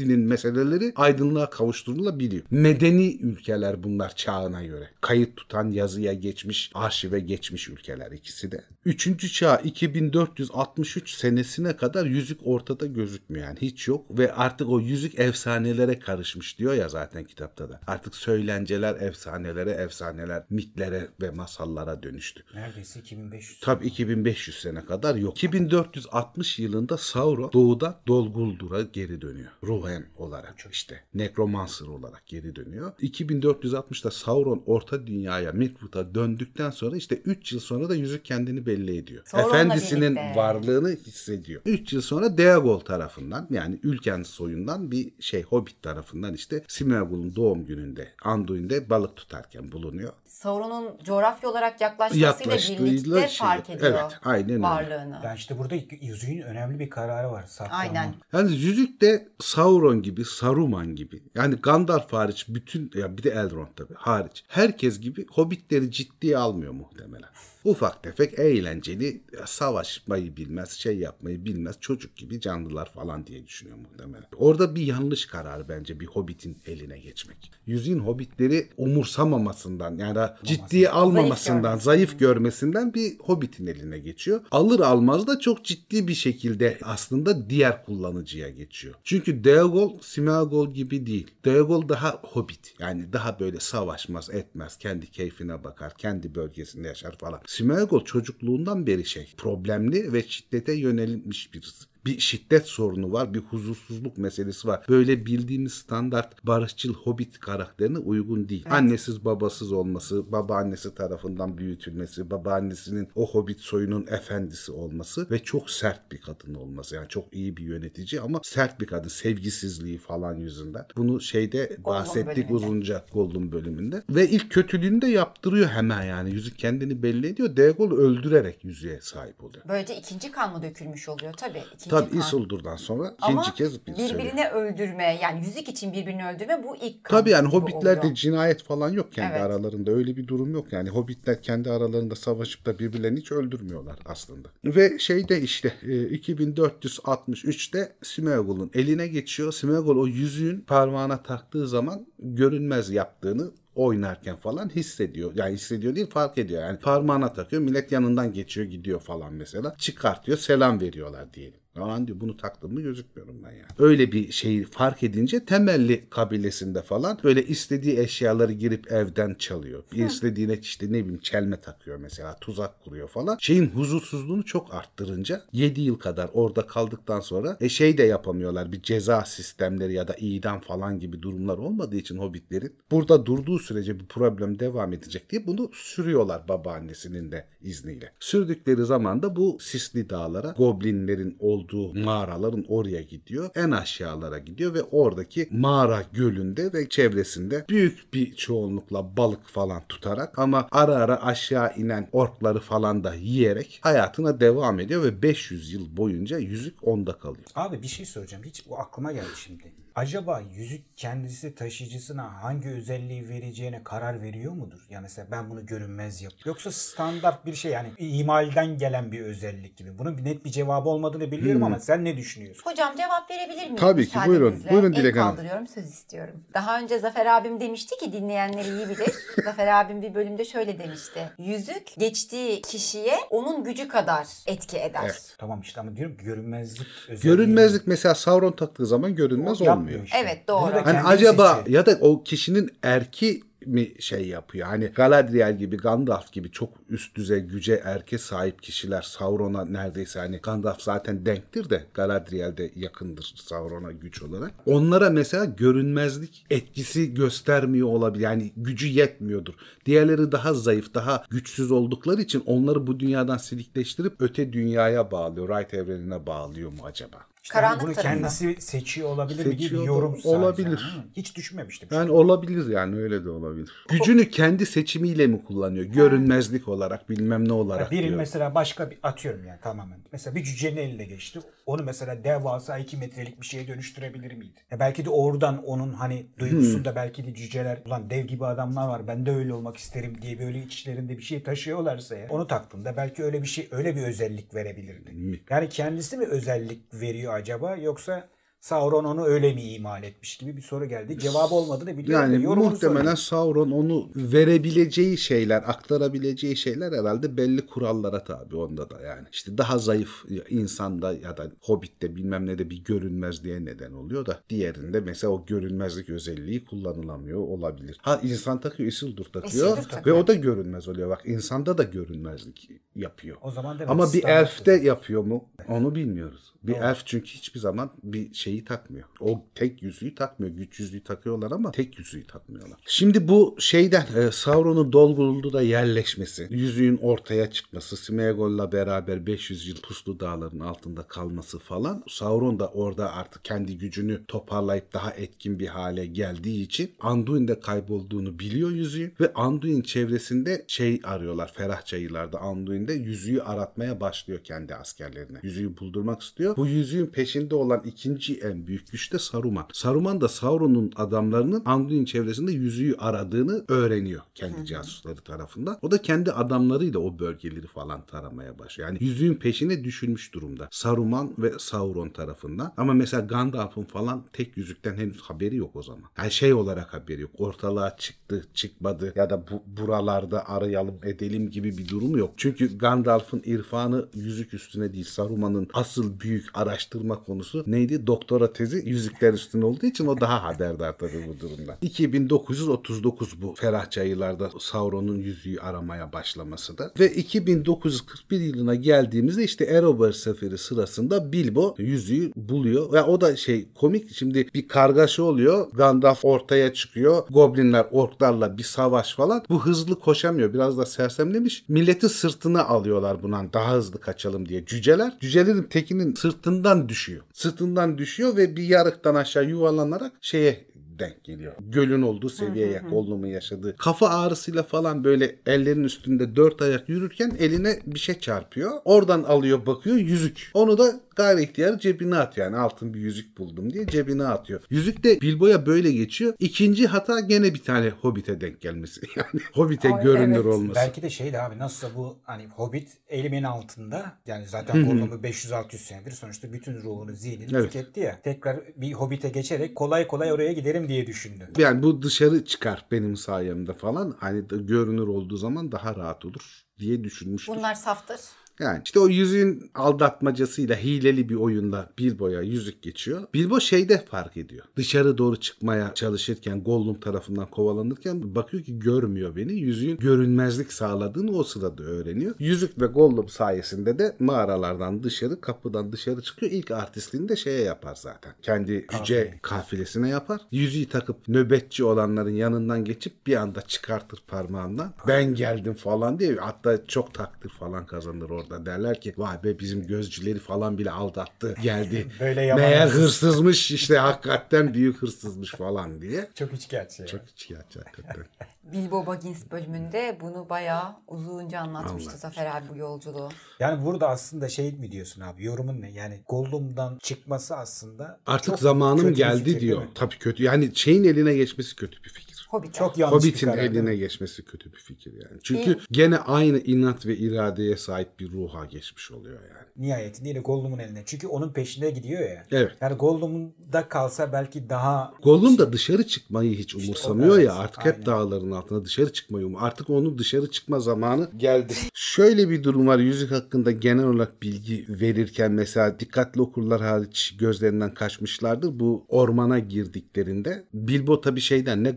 şimdinin meseleleri aydınlığa kavuşturulabiliyor. Medeni ülkeler bunlar çağına göre. Kayıt tutan yazıya geçmiş, arşive geçmiş ülkeler ikisi de. Üçüncü çağ 2463 senesine kadar yüzük ortada gözükmüyor yani hiç yok ve artık o yüzük efsanelere karışmış diyor ya zaten kitapta da. Artık söylenceler efsanelere, efsaneler mitlere ve masallara dönüştü. Neredeyse 2500. Tabi 2500 sene kadar yok. 2460 yılında Sauron doğuda Dol Guldur'a geri dönüyor. Ruhen olarak işte. Necromancer olarak geri dönüyor. 2460'da Sauron Orta Dünya'ya Mirkwood'a döndükten sonra işte 3 yıl sonra da yüzük kendini belli ediyor. Sauron'la Efendisinin birlikte. varlığını hissediyor. 3 yıl sonra Deagol tarafından yani Ülken soyundan bir şey Hobbit tarafından işte Smeagol'un doğum gününde Anduin'de balık tutarken bulunuyor. Sauron'un coğrafya olarak yaklaşmasıyla birlikte şey- fark ediyor evet, aynen öyle. varlığını. Yani işte burada yüzüğün önemli bir kararı var. Saklanma. Aynen. Yani yüzük de Sauron gibi, Saruman gibi. Yani Gandalf hariç bütün ya bir de Elrond tabii hariç. Herkes gibi hobbitleri ciddiye almıyor muhtemelen. Ufak tefek eğlenceli savaşmayı bilmez, şey yapmayı bilmez çocuk gibi canlılar falan diye düşünüyor muhtemelen. Orada bir yanlış karar bence bir hobbitin eline geçmek. Yüzüğün hobbitleri umursamamasından yani ciddiye almamasından, zayıf görmesinden bir hobbitin eline geçiyor. Alır almaz da çok ciddi bir şekilde aslında diğer kullanıcıya geçiyor. Çünkü Deagol Smeagol gibi değil. Deagol daha hobbit. Yani daha böyle savaşmaz etmez. Kendi keyfine bakar. Kendi bölgesinde yaşar falan. Smeagol çocukluğundan beri şey problemli ve şiddete yönelmiş birisi bir şiddet sorunu var, bir huzursuzluk meselesi var. Böyle bildiğimiz standart barışçıl hobbit karakterine uygun değil. Annesiz babasız olması, babaannesi tarafından büyütülmesi, babaannesinin o hobbit soyunun efendisi olması ve çok sert bir kadın olması. Yani çok iyi bir yönetici ama sert bir kadın. Sevgisizliği falan yüzünden. Bunu şeyde bahsettik bölümünde. uzunca Gollum bölümünde. Ve ilk kötülüğünü de yaptırıyor hemen yani. Yüzük kendini belli ediyor. Deagol öldürerek yüzüğe sahip oluyor. Böylece ikinci kan mı dökülmüş oluyor tabii. ikinci Tabii. Isildur'dan sonra Ama ikinci kez bir söylüyor. birbirini öldürme yani yüzük için birbirini öldürme bu ilk kan Tabii yani hobbitlerde oluyor. cinayet falan yok kendi Evet. aralarında. Öyle bir durum yok yani. Hobbitler kendi aralarında savaşıp da birbirlerini hiç öldürmüyorlar aslında. Ve şeyde işte e, 2463'te Smeagol'un eline geçiyor. Smeagol o yüzüğün parmağına taktığı zaman görünmez yaptığını oynarken falan hissediyor. Yani hissediyor değil fark ediyor. Yani parmağına takıyor. Millet yanından geçiyor gidiyor falan mesela. Çıkartıyor selam veriyorlar diyelim. Aman diyor bunu taktım mı gözükmüyorum ben yani. Öyle bir şeyi fark edince temelli kabilesinde falan böyle istediği eşyaları girip evden çalıyor. Bir istediğine işte ne bileyim çelme takıyor mesela tuzak kuruyor falan. Şeyin huzursuzluğunu çok arttırınca 7 yıl kadar orada kaldıktan sonra e şey de yapamıyorlar. Bir ceza sistemleri ya da idam falan gibi durumlar olmadığı için hobbitlerin burada durduğu sürece bu problem devam edecek diye bunu sürüyorlar babaannesinin de izniyle. Sürdükleri zaman da bu sisli dağlara goblinlerin olduğu mağaraların oraya gidiyor. En aşağılara gidiyor ve oradaki mağara gölünde ve çevresinde büyük bir çoğunlukla balık falan tutarak ama ara ara aşağı inen orkları falan da yiyerek hayatına devam ediyor ve 500 yıl boyunca yüzük onda kalıyor. Abi bir şey soracağım. Hiç bu aklıma geldi şimdi. Acaba yüzük kendisi taşıyıcısına hangi özelliği vereceğine karar veriyor mudur? Yani mesela ben bunu görünmez yap. Yoksa standart bir şey yani imalden gelen bir özellik gibi. Bunun net bir cevabı olmadığını biliyorum ama sen ne düşünüyorsun? Hocam cevap verebilir miyim? Tabii ki, buyurun. Buyurun Dilek Hanım. kaldırıyorum söz istiyorum. Daha önce Zafer abim demişti ki dinleyenler iyi bilir. Zafer abim bir bölümde şöyle demişti. Yüzük geçtiği kişiye onun gücü kadar etki eder. Evet. Tamam işte ama diyorum görünmezlik özelliği. Görünmezlik mesela Sauron taktığı zaman görünmez Yapmıyor olmuyor. işte. Evet, doğru. Hani acaba seçiyor. ya da o kişinin erki mi şey yapıyor? Hani Galadriel gibi, Gandalf gibi çok üst düzey güce erke sahip kişiler Sauron'a neredeyse hani Gandalf zaten denktir de Galadriel de yakındır Sauron'a güç olarak. Onlara mesela görünmezlik etkisi göstermiyor olabilir. Yani gücü yetmiyordur. Diğerleri daha zayıf, daha güçsüz oldukları için onları bu dünyadan silikleştirip öte dünyaya bağlıyor. Right evrenine bağlıyor mu acaba? İşte hani Karanlık bunu tarafı. kendisi seçiyor olabilir mi gibi bir Seçiyor yorum sadece. olabilir. Hı, Hiç düşünmemiştim. Yani olabilir yani öyle de olabilir. Gücünü kendi seçimiyle mi kullanıyor? Görünmezlik olarak bilmem ne olarak Birin diyor. mesela başka bir atıyorum yani tamamen. Mesela bir cücenin eline geçti. Onu mesela devasa 2 metrelik bir şeye dönüştürebilir miydi? Ya belki de oradan onun hani duygusunda belki de cüceler ulan dev gibi adamlar var ben de öyle olmak isterim diye böyle içlerinde bir şey taşıyorlarsa ya, onu taktığında belki öyle bir şey öyle bir özellik verebilirdi. Yani kendisi mi özellik veriyor acaba? Yoksa Sauron onu öyle mi imal etmiş gibi bir soru geldi. Cevabı olmadığını biliyorum. Yani yorumunu muhtemelen sorayım. Sauron onu verebileceği şeyler, aktarabileceği şeyler herhalde belli kurallara tabi onda da yani. İşte daha zayıf insanda ya da Hobbit'te bilmem ne de bir görünmez diye neden oluyor da diğerinde mesela o görünmezlik özelliği kullanılamıyor olabilir. Ha insan takıyor, Isildur takıyor Isildur ve o da görünmez oluyor. Bak insanda da görünmezlik yapıyor. O zaman demek Ama bir elfte yapıyor mu? Onu bilmiyoruz. Bir elf çünkü hiçbir zaman bir şeyi takmıyor. O tek yüzüğü takmıyor. Güç yüzüğü takıyorlar ama tek yüzüğü takmıyorlar. Şimdi bu şeyden e, Sauron'un Dolgul'da yerleşmesi, yüzüğün ortaya çıkması, Smeagol'la beraber 500 yıl puslu dağların altında kalması falan Sauron da orada artık kendi gücünü toparlayıp daha etkin bir hale geldiği için Anduin'de kaybolduğunu biliyor yüzüğü ve Anduin çevresinde şey arıyorlar ferah çayırlarda Anduin'de yüzüğü aratmaya başlıyor kendi askerlerine. Yüzüğü buldurmak istiyor. Bu yüzüğün peşinde olan ikinci en büyük güç de Saruman. Saruman da Sauron'un adamlarının Anduin çevresinde yüzüğü aradığını öğreniyor kendi casusları tarafından. O da kendi adamlarıyla o bölgeleri falan taramaya başlıyor. Yani yüzüğün peşine düşülmüş durumda. Saruman ve Sauron tarafından. Ama mesela Gandalf'ın falan tek yüzükten henüz haberi yok o zaman. Yani şey olarak haberi yok. Ortalığa çıktı, çıkmadı ya da bu, buralarda arayalım, edelim gibi bir durum yok. Çünkü Gandalf'ın irfanı yüzük üstüne değil. Saruman'ın asıl büyük araştırma konusu neydi? Doktora tezi yüzükler üstüne olduğu için o daha haberdar tabii bu durumda. 2939 bu ferah çayırlarda Sauron'un yüzüğü aramaya başlaması da. Ve 2941 yılına geldiğimizde işte Erebor seferi sırasında Bilbo yüzüğü buluyor. Ve o da şey komik şimdi bir kargaşa oluyor. Gandalf ortaya çıkıyor. Goblinler orklarla bir savaş falan. Bu hızlı koşamıyor. Biraz da sersemlemiş. Milleti sırtına alıyorlar bundan daha hızlı kaçalım diye. Cüceler. Cücelerin tekinin sırtından düşüyor. Sırtından düşüyor ve bir yarıktan aşağı yuvarlanarak şeye denk geliyor. Gölün olduğu seviyeye Gollum'un yaşadığı. Kafa ağrısıyla falan böyle ellerin üstünde dört ayak yürürken eline bir şey çarpıyor. Oradan alıyor bakıyor yüzük. Onu da gayri ihtiyar cebine atıyor. Yani altın bir yüzük buldum diye cebine atıyor. Yüzük de Bilbo'ya böyle geçiyor. İkinci hata gene bir tane Hobbit'e denk gelmesi. Yani Hobbit'e Ay, görünür evet. olması. Belki de şeydi abi nasılsa bu hani Hobbit elimin altında yani zaten Gollum'u 500-600 senedir sonuçta bütün ruhunu zihnini Evet. tüketti ya. Tekrar bir Hobbit'e geçerek kolay kolay oraya giderim diye düşündü. Yani bu dışarı çıkar benim sayemde falan. Hani görünür olduğu zaman daha rahat olur diye düşünmüştür. Bunlar saftır. Yani işte o yüzüğün aldatmacasıyla hileli bir oyunda Bilbo'ya yüzük geçiyor. Bilbo şeyde fark ediyor. Dışarı doğru çıkmaya çalışırken Gollum tarafından kovalanırken bakıyor ki görmüyor beni. Yüzüğün görünmezlik sağladığını o sırada öğreniyor. Yüzük ve Gollum sayesinde de mağaralardan dışarı kapıdan dışarı çıkıyor. İlk artistliğini de şeye yapar zaten. Kendi cüce kafilesine yapar. Yüzüğü takıp nöbetçi olanların yanından geçip bir anda çıkartır parmağından. Ben geldim falan diye. Hatta çok takdir falan kazanır orada. Derler ki vay be bizim gözcüleri falan bile aldattı. Geldi. Böyle yaman Meğer hırsız. hırsızmış işte hakikaten büyük hırsızmış falan diye. Çok içgerçi. ya. Çok içkiyaç hakikaten. Bilbo Baggins bölümünde bunu bayağı uzunca anlatmıştı Anlatmış. Zafer abi bu yolculuğu. Yani burada aslında şey mi diyorsun abi yorumun ne? Yani Gollum'dan çıkması aslında Artık zamanım geldi fikir, diyor. Tabii kötü. Yani şeyin eline geçmesi kötü bir fikir. Hobbit'e. Çok yanlış bir Hobbit'in eline geçmesi kötü bir fikir yani. Çünkü gene aynı inat ve iradeye sahip bir ruha geçmiş oluyor yani. Nihayetinde Gollum'un eline. Çünkü onun peşinde gidiyor ya. Evet. Yani Gollum'da kalsa belki daha Gollum da dışarı çıkmayı hiç umursamıyor evet, ya. Artık hep aynen. dağların altına dışarı çıkmayı umur. Artık onun dışarı çıkma zamanı geldi. Şöyle bir durum var. Yüzük hakkında genel olarak bilgi verirken mesela dikkatli okurlar hariç gözlerinden kaçmışlardır. Bu ormana girdiklerinde Bilbo tabii şeyden ne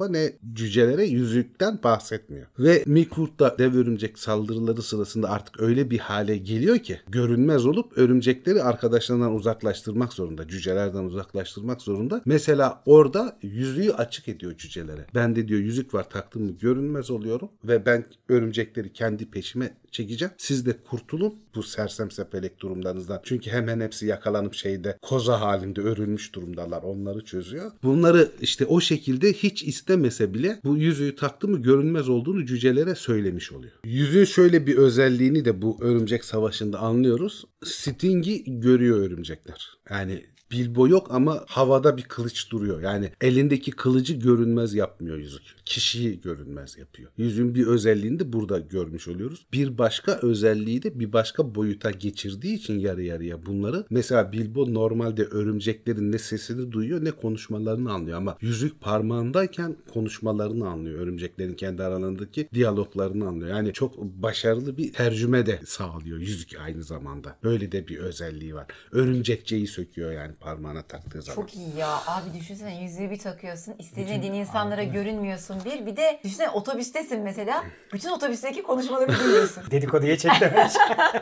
Gandalf'a ne cücelere yüzükten bahsetmiyor. Ve Mikrut da dev örümcek saldırıları sırasında artık öyle bir hale geliyor ki görünmez olup örümcekleri arkadaşlarından uzaklaştırmak zorunda. Cücelerden uzaklaştırmak zorunda. Mesela orada yüzüğü açık ediyor cücelere. Ben de diyor yüzük var taktım mı görünmez oluyorum ve ben örümcekleri kendi peşime çekeceğim. Siz de kurtulun bu sersem sepelek durumlarınızdan. Çünkü hemen hepsi yakalanıp şeyde koza halinde örülmüş durumdalar. Onları çözüyor. Bunları işte o şekilde hiç istemese bile bu yüzüğü taktı mı görünmez olduğunu cücelere söylemiş oluyor. Yüzüğün şöyle bir özelliğini de bu örümcek savaşında anlıyoruz. Sting'i görüyor örümcekler. Yani Bilbo yok ama havada bir kılıç duruyor. Yani elindeki kılıcı görünmez yapmıyor yüzük. Kişiyi görünmez yapıyor. Yüzüğün bir özelliğini de burada görmüş oluyoruz. Bir başka özelliği de bir başka boyuta geçirdiği için yarı yarıya bunları. Mesela Bilbo normalde örümceklerin ne sesini duyuyor ne konuşmalarını anlıyor ama yüzük parmağındayken konuşmalarını anlıyor. Örümceklerin kendi aralarındaki diyaloglarını anlıyor. Yani çok başarılı bir tercüme de sağlıyor yüzük aynı zamanda. Böyle de bir özelliği var. Örümcekçeyi söküyor yani parmağına taktığı zaman. Çok iyi ya. Abi düşünsene yüzüğü bir takıyorsun. İstediğin insanlara görünmüyorsun bir. Bir de düşünsene otobüstesin mesela. Bütün otobüsteki konuşmaları duyuyorsun. Dedikoduya çeklemiş.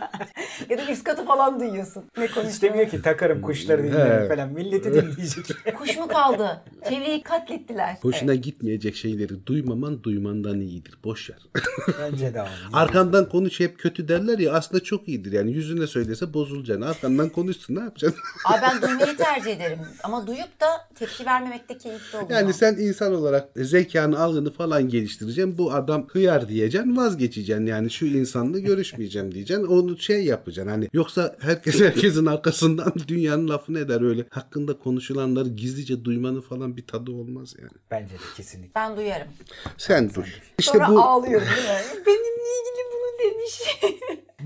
ya da üst katı falan duyuyorsun. Ne konuştuğunu. İstemiyor ki takarım kuşları dinlerim Evet. falan. Milleti dinleyecek. Kuş mu kaldı? Çevreyi katlettiler. Hoşuna gitmeyecek şeyleri duymaman duymandan iyidir. Boş ver. Bence de abi. Arkandan konuş hep kötü derler ya aslında çok iyidir. Yani yüzüne söylese bozulacaksın. Arkandan konuşsun ne yapacaksın? Abi ben duymayı tercih ederim. Ama duyup da tepki vermemek de keyifli oluyor. Yani sen insan olarak zekanı, algını falan geliştireceksin. Bu adam hıyar diyeceksin, vazgeçeceksin. Yani şu insanla görüşmeyeceğim diyeceksin. Onu şey yapacaksın. Hani yoksa herkes herkesin arkasından dünyanın lafını eder öyle. Hakkında konuşulanları gizlice duymanın falan bir tadı olmaz yani. Bence de kesinlikle. Ben duyarım. Sen duy. İşte Sonra bu ağlıyorum değil mi? Benimle ilgili bunu demiş.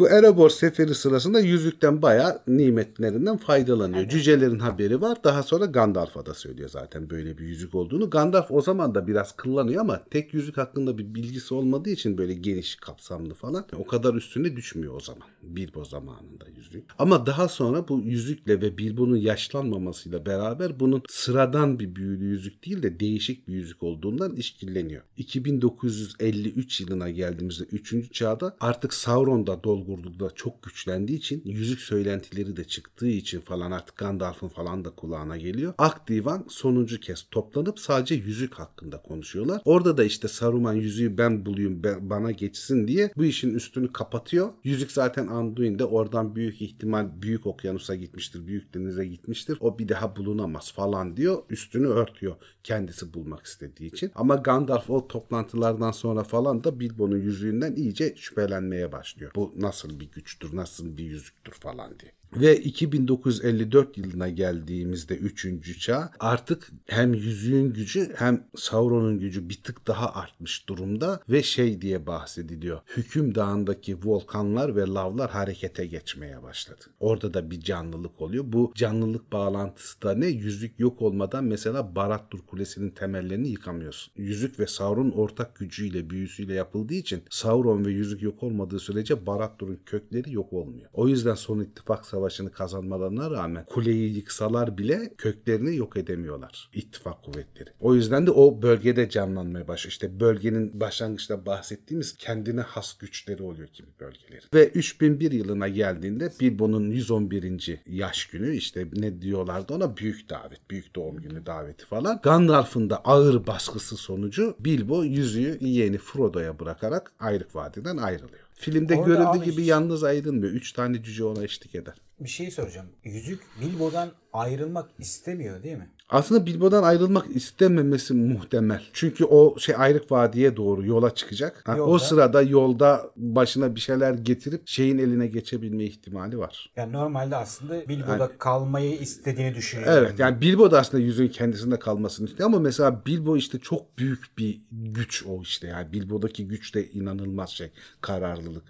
Bu Erebor seferi sırasında yüzükten bayağı nimetlerinden faydalanıyor. Cücelerin haberi var. Daha sonra Gandalf'a da söylüyor zaten böyle bir yüzük olduğunu. Gandalf o zaman da biraz kıllanıyor ama tek yüzük hakkında bir bilgisi olmadığı için böyle geniş kapsamlı falan o kadar üstüne düşmüyor o zaman. Bilbo zamanında yüzük. Ama daha sonra bu yüzükle ve Bilbo'nun yaşlanmamasıyla beraber bunun sıradan bir büyülü yüzük değil de değişik bir yüzük olduğundan işkilleniyor. 2953 yılına geldiğimizde 3. çağda artık Sauron'da Dolgurdu'da çok güçlendiği için yüzük söylentileri de çıktığı için falan artık Gandalf'ın falan da kulağına geliyor. Ak Divan sonuncu kez toplanıp sadece yüzük hakkında konuşuyorlar. Orada da işte Saruman yüzüğü ben bulayım ben- bana geçsin diye bu işin üstünü kapatıyor. Yüzük zaten Anduin'de oradan büyük ihtimal büyük okyanusa gitmiştir, büyük denize gitmiştir. O bir daha bulunamaz falan diyor. Üstünü örtüyor kendisi bulmak istediği için. Ama Gandalf o toplantılardan sonra falan da Bilbo'nun yüzüğünden iyice şüphelenmeye başlıyor. Bu nasıl bir güçtür, nasıl bir yüzüktür falan diye. Ve 2954 yılına geldiğimizde 3. çağ artık hem yüzüğün gücü hem Sauron'un gücü bir tık daha artmış durumda ve şey diye bahsediliyor. Hüküm Dağı'ndaki volkanlar ve lavlar harekete geçmeye başladı. Orada da bir canlılık oluyor. Bu canlılık bağlantısı da ne? Yüzük yok olmadan mesela Barad-dûr Kulesi'nin temellerini yıkamıyorsun. Yüzük ve Sauron ortak gücüyle, büyüsüyle yapıldığı için Sauron ve yüzük yok olmadığı sürece Barad-dûr'un kökleri yok olmuyor. O yüzden Son İttifak Savaşı'nı kazanmalarına rağmen kuleyi yıksalar bile köklerini yok edemiyorlar. İttifak kuvvetleri. O yüzden de o bölgede canlanmaya başlıyor. İşte bölgenin başlangıçta bahsettiğimiz kendine has güçleri oluyor kimi bölgelerin. Ve 3001 yılına geldiğinde Bilbo'nun 111. yaş günü işte ne diyorlardı ona büyük davet, büyük doğum günü daveti falan. Gandalf'ın da ağır baskısı sonucu Bilbo yüzüğü yeğeni Frodo'ya bırakarak Ayrık Vadi'den ayrılıyor. Filmde Orada görüldüğü gibi hiç- yalnız ayrılmıyor. Üç tane cüce ona eşlik eder. Bir şey soracağım. Yüzük Bilbo'dan ayrılmak istemiyor değil mi? Aslında Bilbo'dan ayrılmak istememesi muhtemel. Çünkü o şey Ayrık Vadi'ye doğru yola çıkacak. Ha, O Yolda. sırada yolda başına bir şeyler getirip şeyin eline geçebilme ihtimali var. Yani normalde aslında Bilbo'da kalmayı istediğini düşünüyor. Evet yani Bilbo da aslında yüzüğün kendisinde kalmasını istiyor ama mesela Bilbo işte çok büyük bir güç o işte yani Bilbo'daki güç de inanılmaz şey kararlılık.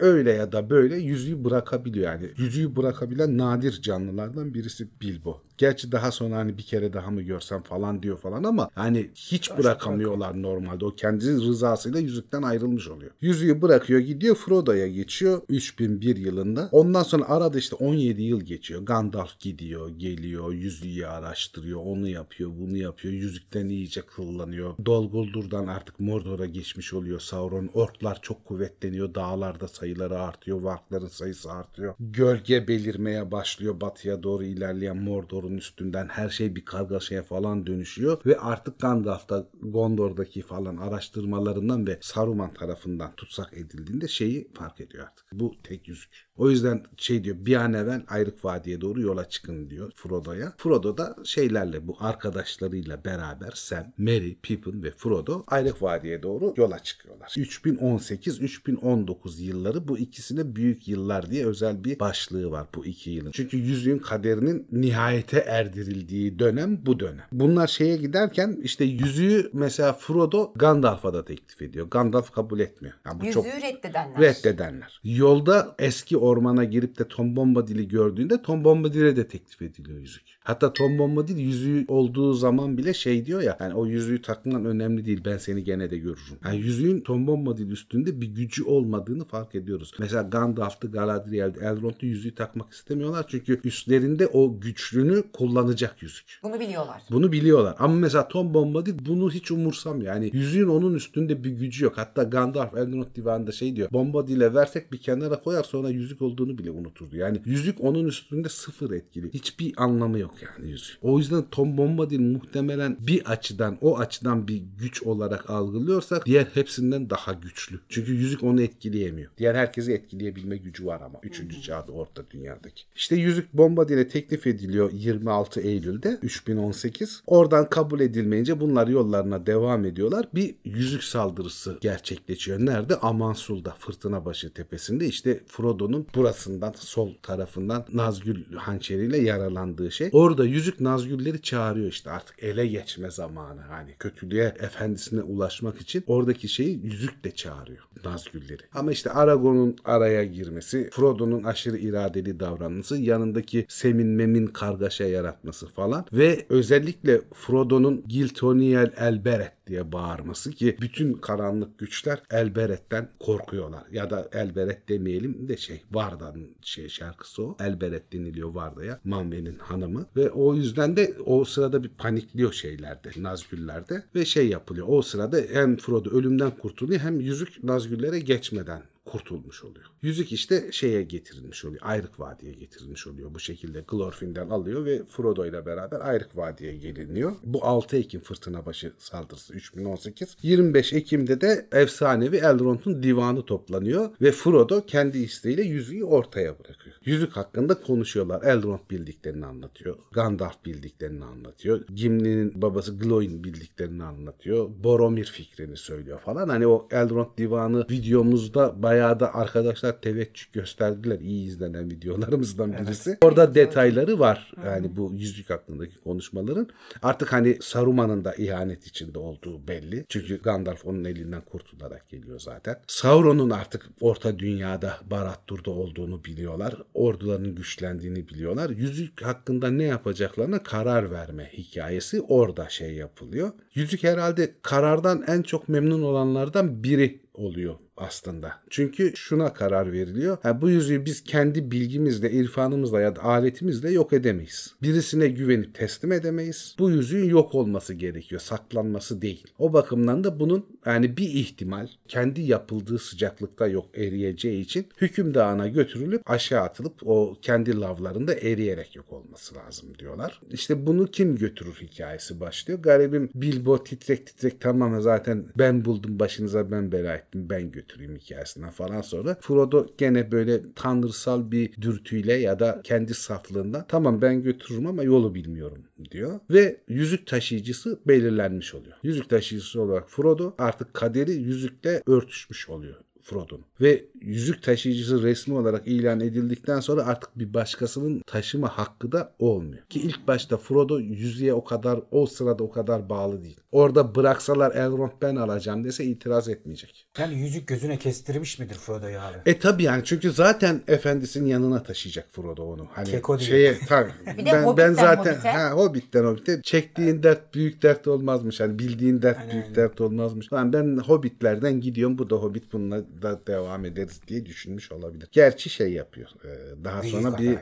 Öyle ya da böyle yüzüğü bırakabiliyor yani. Yüzüğü bırakabilen nadir canlılardan birisi Bilbo. Gerçi daha sonra hani bir kere daha mı görsem falan diyor falan ama hani hiç bırakamıyorlar normalde. O kendi rızasıyla yüzükten ayrılmış oluyor. Yüzüğü bırakıyor gidiyor Frodo'ya geçiyor 3001 yılında. Ondan sonra arada işte 17 yıl geçiyor. Gandalf gidiyor, geliyor, yüzüğü araştırıyor, onu yapıyor, bunu yapıyor. Yüzükten iyice kıllanıyor. Dol Guldur'dan artık Mordor'a geçmiş oluyor Sauron. Orklar çok kuvvetleniyor. Dağlarda sayıları artıyor. Varkların sayısı artıyor. Gölge belirmeye başlıyor. Batıya doğru ilerleyen Mordor'un üstünden her şey bir kargaşaya falan dönüşüyor. Ve artık Gandalf da Gondor'daki falan araştırmalarından ve Saruman tarafından tutsak edildiğinde şeyi fark ediyor artık. Bu tek yüzük. O yüzden şey diyor bir an evvel Ayrık Vadi'ye doğru yola çıkın diyor Frodo'ya. Frodo da şeylerle bu arkadaşlarıyla beraber Sam, Merry, Pippin ve Frodo Ayrık Vadi'ye doğru yola çıkıyorlar. 3018-3019 yılları bu ikisine büyük yıllar diye özel bir başlığı var bu iki yılın. Çünkü yüzüğün kaderinin nihayete erdirildiği dönem bu dönem. Bunlar şeye giderken işte yüzüğü mesela Frodo Gandalf'a da teklif ediyor. Gandalf kabul etmiyor. Yani bu Yüzüğü çok reddedenler. reddedenler. Yolda eski ormana girip de Tom Bombadil'i gördüğünde Tom Bombadil'e de teklif ediliyor yüzük. Hatta Tom Bombadil yüzüğü olduğu zaman bile şey diyor ya yani o yüzüğü takman önemli değil ben seni gene de görürüm. Yani yüzüğün Tom Bombadil üstünde bir gücü olmadığını fark ediyoruz. Mesela Gandalf'tı, Galadriel'de, Elrond'da yüzüğü takmak istemiyorlar çünkü üstlerinde o güçlüğünü kullanacak yüzük. Bunu biliyorlar. Bunu biliyorlar. Ama mesela Tom Bombadil bunu hiç umursamıyor. Yani yüzüğün onun üstünde bir gücü yok. Hatta Gandalf Elrond divanında şey diyor. Bombadil'e versek bir kenara koyar sonra yüzük olduğunu bile unuturdu. Yani yüzük onun üstünde sıfır etkili. Hiçbir anlamı yok yani yüzük. O yüzden Tom Bombadil muhtemelen bir açıdan o açıdan bir güç olarak algılıyorsak diğer hepsinden daha güçlü. Çünkü yüzük onu etkileyemiyor. Diğer herkesi etkileyebilme gücü var ama 3. çağda orta dünyadaki. İşte yüzük Bombadil'e teklif ediliyor 26 Eylül'de 3018. Oradan kabul edilmeyince bunlar yollarına devam ediyorlar. Bir yüzük saldırısı gerçekleşiyor. Nerede? Amansul'da Fırtınabaşı tepesinde işte Frodo'nun burasından sol tarafından Nazgül hançeriyle yaralandığı şey. Orada yüzük Nazgülleri çağırıyor işte artık ele geçme zamanı. Hani kötülüğe efendisine ulaşmak için oradaki şeyi yüzük de çağırıyor Nazgülleri. Ama işte Aragon'un araya girmesi, Frodo'nun aşırı iradeli davranması, yanındaki Semin Mem'in kargaşa yaratması falan ve özellikle Frodo'nun Giltoniel Elberet diye bağırması ki bütün karanlık güçler Elberet'ten korkuyorlar. Ya da Elberet demeyelim de şey Varda'nın şey şarkısı o. Elberet deniliyor Varda'ya. Manve'nin hanımı ve o yüzden de o sırada bir panikliyor şeylerde Nazgüller'de ve şey yapılıyor. O sırada hem Frodo ölümden kurtuluyor hem yüzük Nazgüllere geçmeden kurtulmuş oluyor. Yüzük işte şeye getirilmiş oluyor. Ayrık Vadi'ye getirilmiş oluyor. Bu şekilde Glorfin'den alıyor ve Frodo ile beraber Ayrık Vadi'ye geliniyor. Bu 6 Ekim Fırtınabaşı saldırısı 3018. 25 Ekim'de de efsanevi Elrond'un divanı toplanıyor ve Frodo kendi isteğiyle yüzüğü ortaya bırakıyor. Yüzük hakkında konuşuyorlar. Elrond bildiklerini anlatıyor. Gandalf bildiklerini anlatıyor. Gimli'nin babası Gloin bildiklerini anlatıyor. Boromir fikrini söylüyor falan. Hani o Elrond divanı videomuzda bayağı da arkadaşlar teveccüh gösterdiler. İyi izlenen videolarımızdan birisi. Orada detayları var. Yani bu yüzük hakkındaki konuşmaların. Artık hani Saruman'ın da ihanet içinde olduğu belli. Çünkü Gandalf onun elinden kurtularak geliyor zaten. Sauron'un artık orta dünyada Barad-dûr'da olduğunu biliyorlar. Orduların güçlendiğini biliyorlar. Yüzük hakkında ne yapacaklarına karar verme hikayesi orada şey yapılıyor. Yüzük herhalde karardan en çok memnun olanlardan biri oluyor aslında. Çünkü şuna karar veriliyor. Ha, bu yüzüğü biz kendi bilgimizle, irfanımızla ya da aletimizle yok edemeyiz. Birisine güvenip teslim edemeyiz. Bu yüzüğün yok olması gerekiyor. Saklanması değil. O bakımdan da bunun yani bir ihtimal kendi yapıldığı sıcaklıkta yok eriyeceği için hükümdağına götürülüp aşağı atılıp o kendi lavlarında eriyerek yok olması lazım diyorlar. İşte bunu kim götürür hikayesi başlıyor. Garibim Bilbo titrek titrek tamam zaten ben buldum başınıza ben bela ettim ben götüreyim hikayesinden falan sonra Frodo gene böyle tanrısal bir dürtüyle ya da kendi saflığından tamam ben götürürüm ama yolu bilmiyorum diyor. Ve yüzük taşıyıcısı belirlenmiş oluyor. Yüzük taşıyıcısı olarak Frodo artık kaderi yüzükle örtüşmüş oluyor. Frodo'nun. Ve yüzük taşıyıcısı resmi olarak ilan edildikten sonra artık bir başkasının taşıma hakkı da olmuyor. Ki ilk başta Frodo yüzüğe o kadar o sırada o kadar bağlı değil. Orada bıraksalar Elrond ben alacağım dese itiraz etmeyecek. Yani yüzük gözüne kestirmiş midir Frodo'yu abi? E tabi yani çünkü zaten efendisinin yanına taşıyacak Frodo onu. Hani Keko şeye tabii. Bir de ben, ben Hobbit'ten zaten Hobbit'e. ha Hobbit'ten Hobbit'e çektiğin dert büyük dert olmazmış. Hani bildiğin dert Aynen, büyük dert olmazmış. Yani ben Hobbit'lerden gidiyorum. Bu da Hobbit bununla da devam ederiz diye düşünmüş olabilir. Gerçi şey yapıyor. e, Daha sonra bir.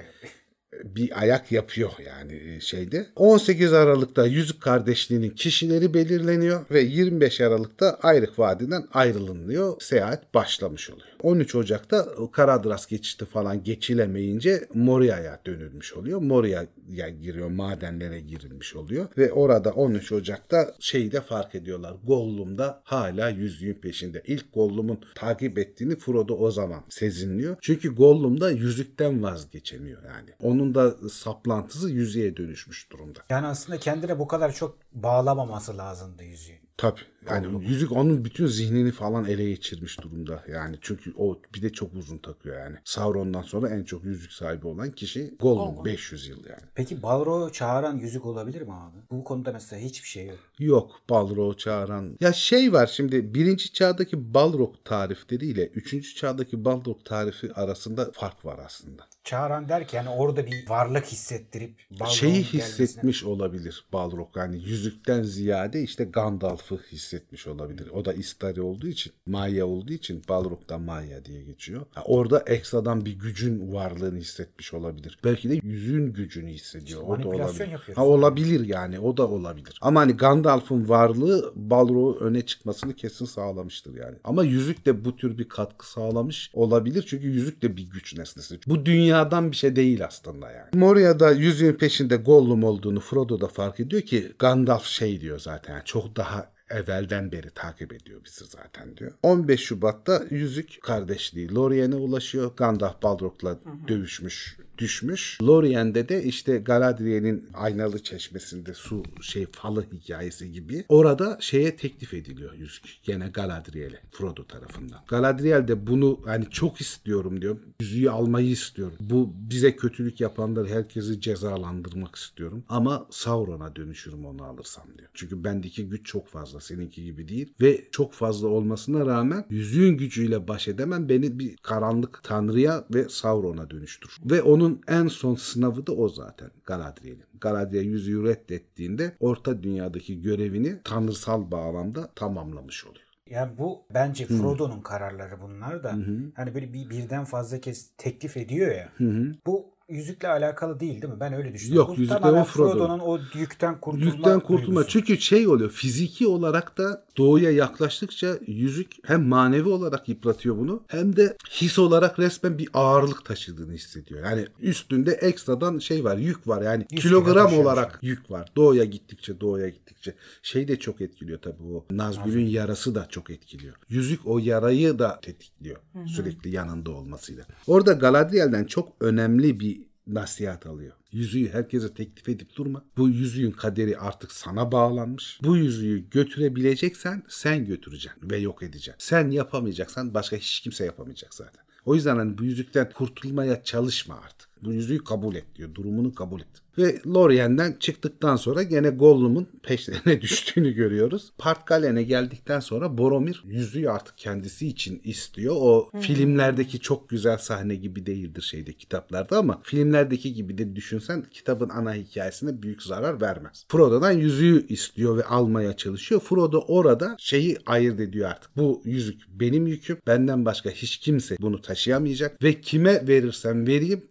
Bir ayak yapıyor yani e, şeyde. 18 Aralık'ta Yüzük Kardeşliği'nin kişileri belirleniyor ve 25 Aralık'ta Ayrık Vadi'den ayrılınıyor. Seyahat başlamış oluyor. 13 Ocak'ta Karadras geçişti falan geçilemeyince Moria'ya dönülmüş oluyor. Moria'ya giriyor, madenlere girilmiş oluyor ve orada 13 Ocak'ta şeyi de fark ediyorlar. Gollum da hala yüzüğün peşinde. İlk Gollum'un takip ettiğini Frodo o zaman sezinliyor. Çünkü Gollum da yüzükten vazgeçemiyor yani. Onun da saplantısı yüzüğe dönüşmüş durumda. Yani aslında kendine bu kadar çok bağlamaması lazımdı yüzüğü. Tabii. Yani yüzük onun bütün zihnini falan ele geçirmiş durumda. Yani çünkü o bir de çok uzun takıyor yani. Sauron'dan sonra en çok yüzük sahibi olan kişi Gollum. Gollum. 500 yıl yani. Peki Balrog'u çağıran yüzük olabilir mi abi? Bu konuda mesela hiçbir şey yok. Yok Balrog çağıran. Ya şey var şimdi birinci çağdaki Balrog tarifleriyle üçüncü çağdaki Balrog tarifi arasında fark var aslında. Çağıran derken orada bir varlık hissettirip Balrog'un Şeyi gelmesine- hissetmiş olabilir Balrog. Yani yüzükten ziyade işte Gandalf'ı hissetmiş olabilir. O da Istari olduğu için, Maya olduğu için Balrog da Maya diye geçiyor. Ha, orada ekstradan bir gücün varlığını hissetmiş olabilir. Belki de yüzüğün gücünü hissediyor. o da olabilir. Ha, olabilir yani. O da olabilir. Ama hani Gandalf'ın varlığı Balrog'u öne çıkmasını kesin sağlamıştır yani. Ama yüzük de bu tür bir katkı sağlamış olabilir. Çünkü yüzük de bir güç nesnesi. Bu dünyadan bir şey değil aslında yani. Moria'da yüzüğün peşinde Gollum olduğunu Frodo da fark ediyor ki Gandalf şey diyor zaten. yani çok daha evvelden beri takip ediyor bizi zaten diyor. 15 Şubat'ta yüzük kardeşliği Lorien'e ulaşıyor. Gandalf Balrog'la dövüşmüş düşmüş. Lorien'de de işte Galadriel'in aynalı çeşmesinde su şey falı hikayesi gibi orada şeye teklif ediliyor yüzük. Gene Galadriel'e Frodo tarafından. Galadriel de bunu hani çok istiyorum diyor. Yüzüğü almayı istiyorum. Bu bize kötülük yapanları herkesi cezalandırmak istiyorum. Ama Sauron'a dönüşürüm onu alırsam diyor. Çünkü bendeki güç çok fazla seninki gibi değil. Ve çok fazla olmasına rağmen yüzüğün gücüyle baş edemem. Beni bir karanlık tanrıya ve Sauron'a dönüştür. Ve onun en son sınavı da o zaten Galadriel'in. Galadriel yüzüğü reddettiğinde orta dünyadaki görevini tanrısal bağlamda tamamlamış oluyor. Yani bu bence Frodo'nun kararları bunlar da. Hani böyle bir birden fazla kez teklif ediyor ya. Bu yüzükle alakalı değil değil mi? Ben öyle düşünüyorum. Yok, Bu yüzükle o Frodo'nun. O yükten kurtulma Yükten kurtulma. duygusu. Çünkü şey oluyor fiziki olarak da doğuya yaklaştıkça yüzük hem manevi olarak yıpratıyor bunu hem de his olarak resmen bir ağırlık taşıdığını hissediyor. Yani üstünde ekstradan şey var yük var yani Yüz kilogram olarak yük var. Doğuya gittikçe doğuya gittikçe şey de çok etkiliyor tabii o. Nazgül'ün yarası da çok etkiliyor. Yüzük o yarayı da tetikliyor sürekli yanında olmasıyla. Orada Galadriel'den çok önemli bir nasihat alıyor. Yüzüğü herkese teklif edip durma. Bu yüzüğün kaderi artık sana bağlanmış. Bu yüzüğü götürebileceksen sen götüreceksin ve yok edeceksin. Sen yapamayacaksan başka hiç kimse yapamayacak zaten. O yüzden hani bu yüzükten kurtulmaya çalışma artık. Bu yüzüğü kabul et diyor. Durumunu kabul et. Ve Lorien'den çıktıktan sonra gene Gollum'un peşlerine düştüğünü görüyoruz. Partgalen'e geldikten sonra Boromir yüzüğü artık kendisi için istiyor. O filmlerdeki çok güzel sahne gibi değildir şeyde kitaplarda ama filmlerdeki gibi de düşünsen kitabın ana hikayesine büyük zarar vermez. Frodo'dan yüzüğü istiyor ve almaya çalışıyor. Frodo orada şeyi ayırt ediyor artık. Bu yüzük benim yüküm. Benden başka hiç kimse bunu taşıyamayacak ve kime verirsem vereyim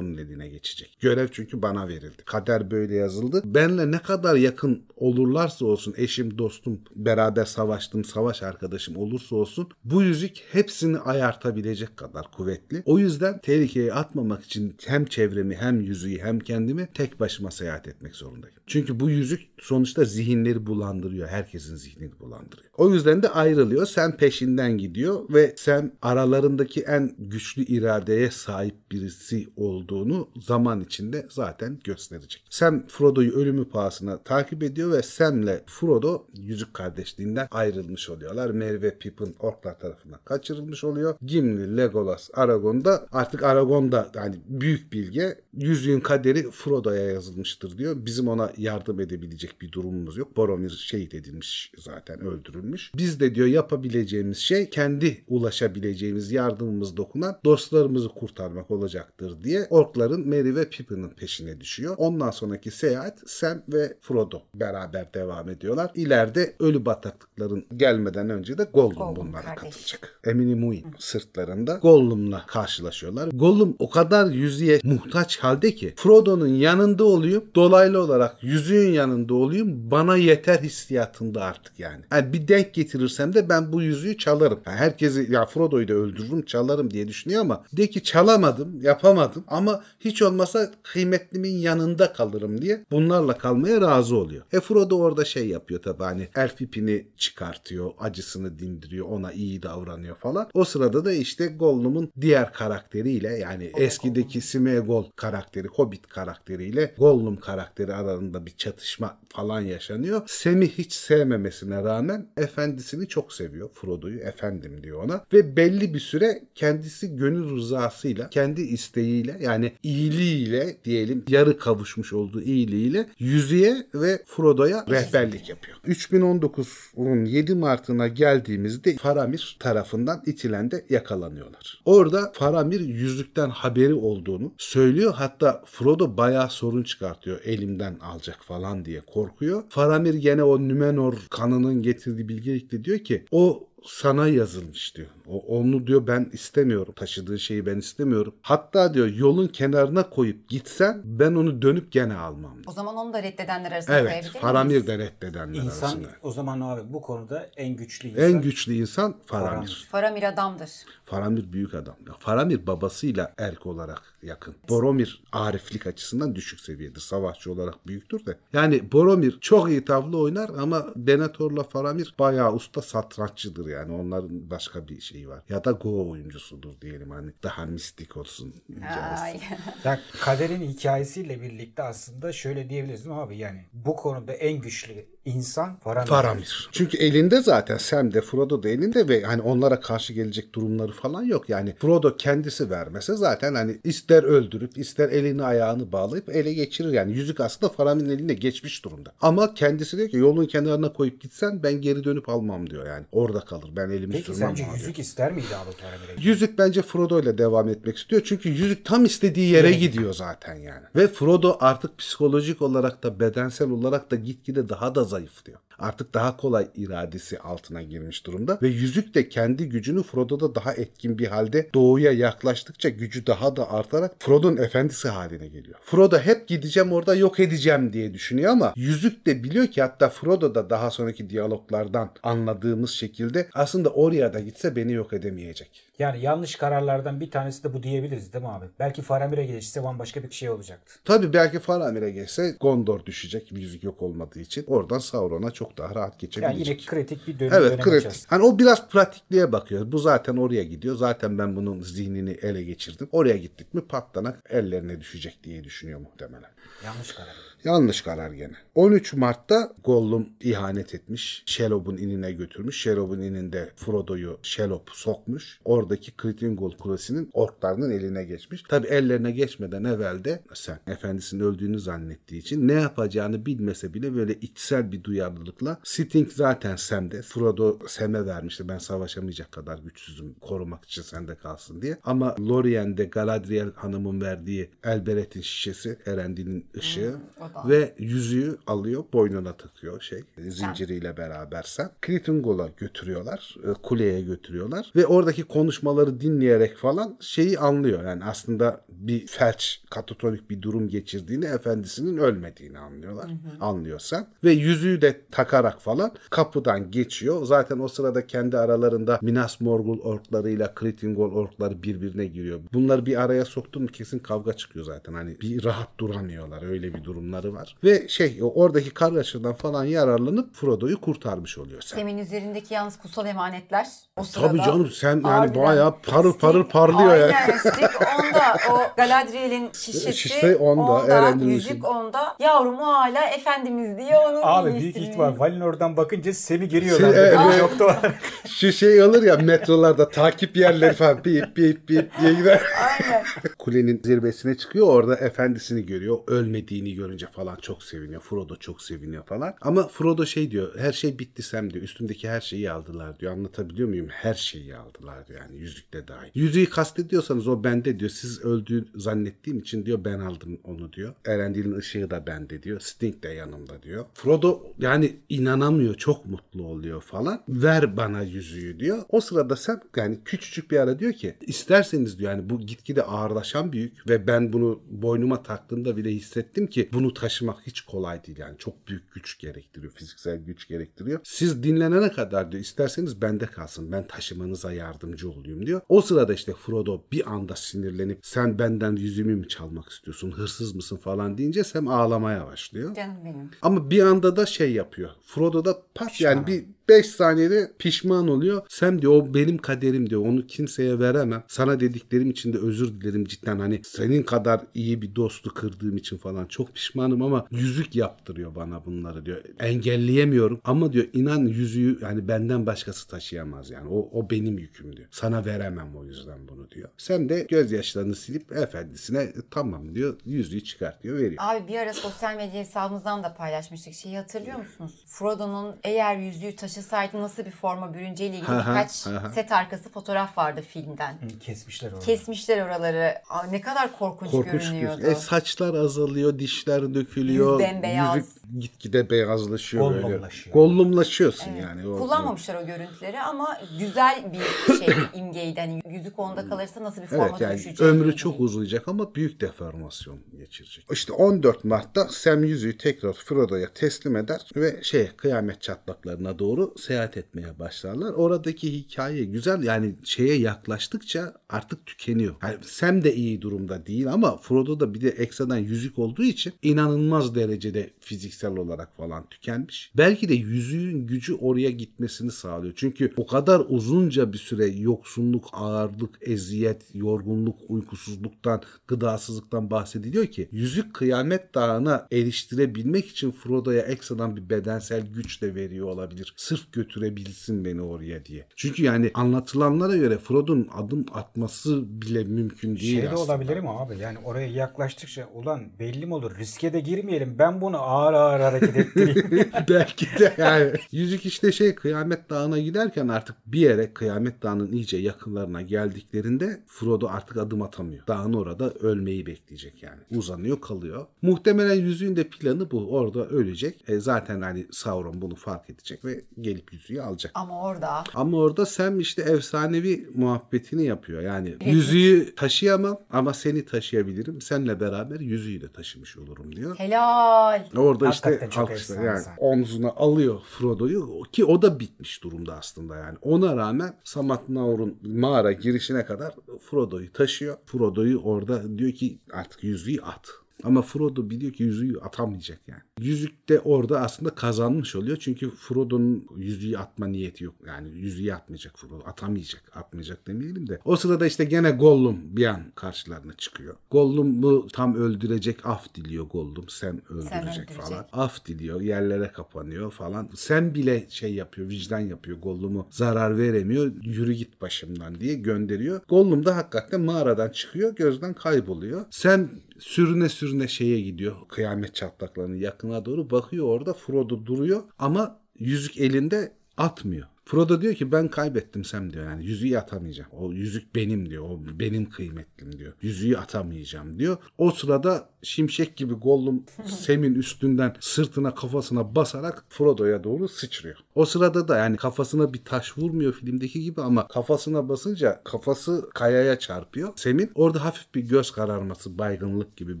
Sauron'un eline geçecek. Görev çünkü bana verildi. Kader böyle yazıldı. Benle ne kadar yakın olurlarsa olsun eşim, dostum, beraber savaştığım savaş arkadaşım olursa olsun bu yüzük hepsini ayartabilecek kadar kuvvetli. O yüzden tehlikeye atmamak için hem çevremi hem yüzüğü hem kendimi tek başıma seyahat etmek zorundayım. Çünkü bu yüzük sonuçta zihinleri bulandırıyor. Herkesin zihnini bulandırıyor. O yüzden de ayrılıyor. Sen peşinden gidiyor ve sen aralarındaki en güçlü iradeye sahip birisi olduğunu zaman içinde zaten gösterecek. Sam Frodo'yu ölümü pahasına takip ediyor ve Sam'le Frodo yüzük kardeşliğinden ayrılmış oluyorlar. Merry ve Pippin orklar tarafından kaçırılmış oluyor. Gimli, Legolas, Aragorn da artık Aragorn da yani büyük bilge yüzüğün kaderi Frodo'ya yazılmıştır diyor. Bizim ona yardım edebilecek bir durumumuz yok. Boromir şehit edilmiş zaten öldürülmüş. Biz de diyor yapabileceğimiz şey kendi ulaşabileceğimiz yardımımız dokunan dostlarımızı kurtarmak olacaktır diye orkların Merry ve Pippin'in peşine düşüyor. Ondan sonraki seyahat Sam ve Frodo beraber devam ediyorlar. İleride ölü bataklıkların gelmeden önce de Gollum, Gollum bunlara kardeş. katılacak. Emily Muin sırtlarında Gollum'la karşılaşıyorlar. Gollum o kadar yüzüğe muhtaç halde ki Frodo'nun yanında olayım dolaylı olarak yüzüğün yanında olayım bana yeter hissiyatında artık yani. yani bir denk getirirsem de ben bu yüzüğü çalarım. Yani herkesi ya Frodo'yu da öldürürüm çalarım diye düşünüyor ama de ki çalamadım yapamadım ama hiç olmasa kıymetlimin yanında kalırım diye bunlarla kalmaya razı oluyor. E Frodo orada şey yapıyor tabi hani elf ipini çıkartıyor, acısını dindiriyor, ona iyi davranıyor falan. O sırada da işte Gollum'un diğer karakteriyle yani eskideki Smeagol karakteri, Hobbit karakteriyle Gollum karakteri aralarında bir çatışma falan yaşanıyor. Sam'i hiç sevmemesine rağmen efendisini çok seviyor. Frodo'yu efendim diyor ona. Ve belli bir süre kendisi gönül rızasıyla, kendi isteğiyle yani iyiliğiyle diyelim yarı kavuşmuş olduğu iyiliğiyle Yüzü'ye ve Frodo'ya rehberlik yapıyor. 3019'un 7 Mart'ına geldiğimizde Faramir tarafından itilen de yakalanıyorlar. Orada Faramir yüzükten haberi olduğunu söylüyor. Hatta Frodo bayağı sorun çıkartıyor elimden alacak falan diye korkuyor. Faramir gene o Nümenor kanının getirdiği bilgelikle diyor ki o sana yazılmış diyor. O, onu diyor ben istemiyorum. Taşıdığı şeyi ben istemiyorum. Hatta diyor yolun kenarına koyup gitsen ben onu dönüp gene almam. O zaman onu da reddedenler arasına Evet. koyabilir Faramir de reddedenler İnsan arasında. o zaman abi bu konuda en güçlü insan. En güçlü insan Faramir. Faramir. Faramir adamdır. Faramir büyük adam. Faramir babasıyla erk olarak yakın. Boromir ariflik açısından düşük seviyedir. Savaşçı olarak büyüktür de. Yani Boromir çok iyi tavla oynar ama Denethor'la Faramir bayağı usta satranççıdır yani. Onların başka bir şeyi var. Ya da Go oyuncusudur diyelim hani. Daha mistik olsun. hikayesi. Ay. Ya kaderin hikayesiyle birlikte aslında şöyle diyebiliriz değil mi abi? Yani bu konuda en güçlü insan Faramir. Faramir. Çünkü elinde zaten Sam de Frodo da elinde ve hani onlara karşı gelecek durumları falan yok. Yani Frodo kendisi vermese zaten hani ister öldürüp ister elini ayağını bağlayıp ele geçirir. Yani yüzük aslında Faramir'in eline geçmiş durumda. Ama kendisi diyor ki yolun kenarına koyup gitsen ben geri dönüp almam diyor yani. Orada kalır. Ben elimi Peki sürmem sence abi. yüzük ister miydi abi Faramir'e? Yüzük bence Frodo ile devam etmek istiyor. Çünkü yüzük tam istediği yere gidiyor zaten yani. Ve Frodo artık psikolojik olarak da bedensel olarak da gitgide daha da zayıflıyor. Artık daha kolay iradesi altına girmiş durumda. Ve yüzük de kendi gücünü Frodo'da daha etkin bir halde doğuya yaklaştıkça gücü daha da artarak Frodo'nun efendisi haline geliyor. Frodo hep gideceğim orada yok edeceğim diye düşünüyor ama yüzük de biliyor ki hatta Frodo da daha sonraki diyaloglardan anladığımız şekilde aslında oraya da gitse beni yok edemeyecek. Yani yanlış kararlardan bir tanesi de bu diyebiliriz değil mi abi? Belki Faramir'e geçse bambaşka bir şey olacaktı. Tabi belki Faramir'e geçse Gondor düşecek yüzük yok olmadığı için. Oradan Sauron'a çok daha rahat Yani geçebilecek. yine kritik bir dönem Evet dönem kritik. içerisinde. Hani o biraz pratikliğe bakıyor. Bu zaten oraya gidiyor. Zaten ben bunun zihnini ele geçirdim. Oraya gittik mi patlanak ellerine düşecek diye düşünüyor muhtemelen. Yanlış karar. Yanlış karar gene. 13 Mart'ta Gollum ihanet etmiş. Shelob'un inine götürmüş. Shelob'un ininde Frodo'yu Shelob sokmuş. Oradaki Kritingol Kulesi'nin orklarının eline geçmiş. Tabi ellerine geçmeden evvel de sen efendisinin öldüğünü zannettiği için ne yapacağını bilmese bile böyle içsel bir duyarlılıkla Sting zaten Sam'de. Frodo Sam'e vermişti. Ben savaşamayacak kadar güçsüzüm. Korumak için sende kalsın diye. Ama Lorien'de Galadriel hanımın verdiği Elbereth'in şişesi Erendil'in ışığı o ve yüzüğü alıyor boynuna takıyor şey zinciriyle beraber sen. Kritungol'a götürüyorlar e, kuleye götürüyorlar ve oradaki konuşmaları dinleyerek falan şeyi anlıyor. Yani aslında bir felç katatonik bir durum geçirdiğini efendisinin ölmediğini anlıyorlar anlıyorsan. Ve yüzüğü de takarak falan kapıdan geçiyor. Zaten o sırada kendi aralarında Minas Morgul orklarıyla Kritingol orkları birbirine giriyor. Bunları bir araya soktun mu kesin kavga çıkıyor zaten. Hani bir rahat duramıyorlar öyle bir durumları var ve şey oradaki kargaşadan falan yararlanıp Frodo'yu kurtarmış oluyor sen. Sem'in üzerindeki yalnız kutsal emanetler o sırada. Tabii canım sen yani bayağı parıl parıl parlıyor yani. Aynen Sting onda o Galadriel'in şişesi Şişe onda, Eren'in yüzük yüzüğü. onda yavrum o hala efendimiz diye onu Abi büyük ihtimal Valinor'dan bakınca Sem'i giriyor. Sem- bence. evet, nokta olarak. Şu şey olur ya metrolarda takip yerleri falan bip bip bip diye gider. Aynen. Kulenin zirvesine çıkıyor orada efendisini görüyor. Ölmediğini görünce falan çok seviniyor. Frodo çok seviniyor falan. Ama Frodo şey diyor her şey bitti Sam diyor. Üstümdeki her şeyi aldılar diyor. Anlatabiliyor muyum? Her şeyi aldılar diyor yani yüzük de dahil. Yüzüğü kastediyorsanız o bende diyor. Siz öldüğü zannettiğim için diyor ben aldım onu diyor. Erendil'in ışığı da bende diyor. Sting de yanımda diyor. Frodo yani inanamıyor. Çok mutlu oluyor falan. Ver bana yüzüğü diyor. O sırada Sam yani küçücük bir ara diyor ki isterseniz diyor yani bu gitgide ağırlaşan bir yük ve ben bunu boynuma taktığımda bile hissettim ki bunu taşımak hiç kolay değil yani çok büyük güç gerektiriyor fiziksel güç gerektiriyor. Siz dinlenene kadar diyor isterseniz bende kalsın ben taşımanıza yardımcı olayım diyor. O sırada işte Frodo bir anda sinirlenip sen benden yüzümü mü çalmak istiyorsun hırsız mısın falan deyince Sam ağlamaya başlıyor. Canım benim. Ama bir anda da şey yapıyor. Frodo da pat yani bir 5 saniyede pişman oluyor. Sam diyor o benim kaderim diyor. Onu kimseye veremem. Sana dediklerim için de özür dilerim cidden. Hani senin kadar iyi bir dostu kırdığım için falan çok pişmanım ama yüzük yaptırıyor bana bunları diyor. Engelleyemiyorum ama diyor inan yüzüğü yani benden başkası taşıyamaz yani. O, o benim yüküm diyor. Sana veremem o yüzden bunu diyor. Sam de gözyaşlarını silip efendisine tamam diyor. Yüzüğü çıkartıyor veriyor. Abi bir ara sosyal medya hesabımızdan da paylaşmıştık. Şeyi hatırlıyor musunuz? Frodo'nun eğer yüzüğü taşısaydı nasıl bir forma bürüneceğiyle ilgili birkaç set arkası fotoğraf vardı filmden. Kesmişler onu. Kesmişler oraları. Aa, ne kadar korkunç, Korkunç görünüyordu. e, saçlar azalıyor, dişler dökülüyor. Yüz bembeyaz. Yüzük gitgide beyazlaşıyor böyle. Gollumlaşıyor. Gollumlaşıyorsun yani. O- Kullanmamışlar o görüntüleri ama güzel bir şey imgeydi. Hani yüzük onda kalırsa nasıl bir forma Evet yani dönüşeceği. ömrü çok uzayacak ama büyük deformasyon geçirecek. İşte 14 Mart'ta Sam yüzüğü tekrar Frodo'ya teslim eder ve şey kıyamet çatlaklarına doğru seyahat etmeye başlarlar. Oradaki hikaye güzel yani şeye yaklaştıkça artık tükeniyor. Yani Sam de iyi durumda değil ama Frodo da bir de ekstradan yüzük olduğu için inanılmaz derecede fiziksel olarak falan tükenmiş. Belki de yüzüğün gücü oraya gitmesini sağlıyor. Çünkü o kadar uzunca bir süre yoksunluk, ağırlık, eziyet, yorgunluk, uykusuzluktan, gıdasızlıktan bahsediliyor ki yüzük kıyamet dağına eriştirebilmek için Frodo'ya ekstradan bir bedensel güç de veriyor olabilir. Sırf götürebilsin beni oraya diye. Çünkü yani anlatılanlara göre Frodo'nun adım atması bile mümkün değil Şey de aslında. olabilir mi abi? Yani oraya yaklaştıkça ulan belli mi olur? Riske de girmeyelim. Ben bunu ağır ağır hareket ettireyim. Belki de yani. Yüzük işte şey Kıyamet Dağı'na giderken artık bir yere Kıyamet Dağı'nın iyice yakınlarına geldiklerinde Frodo artık adım atamıyor. Dağın orada ölmeyi bekleyecek yani. Uzanıyor kalıyor. Muhtemelen yüzüğün de planı bu. Orada ölecek. E zaten hani Sauron bunu fark edecek ve gelip yüzüğü alacak. Ama orada Ama orada Sam işte efsanevi muhabbetini yapıyor. Yani yüzüğü taşıyamam ama seni taşıyabilirim. Seninle beraber yüzüğü de taşımış olurum diyor. helal. Orada işte Hakikaten çok alkışlar yani sahne. omzuna alıyor Frodo'yu ki o da bitmiş durumda aslında yani. Ona rağmen Samat Naur'un mağara girişine kadar Frodo'yu taşıyor. Frodo'yu orada diyor ki artık yüzüğü at. Ama Frodo biliyor ki yüzüğü atamayacak yani. Yüzük de orada aslında kazanmış oluyor. Çünkü Frodo'nun yüzüğü atma niyeti yok. Yani yüzüğü atmayacak Frodo. Atamayacak. Atmayacak demeyelim de. O sırada işte gene Gollum bir an karşılarına çıkıyor. Gollum'u tam öldürecek af diliyor Gollum. Sen öldürecek, öldürecek. falan. Af diliyor. Yerlere kapanıyor falan. Sen bile şey yapıyor. Vicdan yapıyor. Gollum'u zarar veremiyor. Yürü git başımdan diye gönderiyor. Gollum da hakikaten mağaradan çıkıyor. Gözden kayboluyor. Sen sürüne sürüne şeye gidiyor. Kıyamet çatlaklarının yakına doğru bakıyor orada. Frodo duruyor ama yüzük elinde atmıyor. Frodo diyor ki ben kaybettim Sam diyor. Yani yüzüğü atamayacağım. O yüzük benim diyor. O benim kıymetlim diyor. Yüzüğü atamayacağım diyor. O sırada şimşek gibi Gollum Sam'in üstünden sırtına kafasına basarak Frodo'ya doğru sıçrıyor. O sırada da yani kafasına bir taş vurmuyor filmdeki gibi ama kafasına basınca kafası kayaya çarpıyor. Sam'in orada hafif bir göz kararması, baygınlık gibi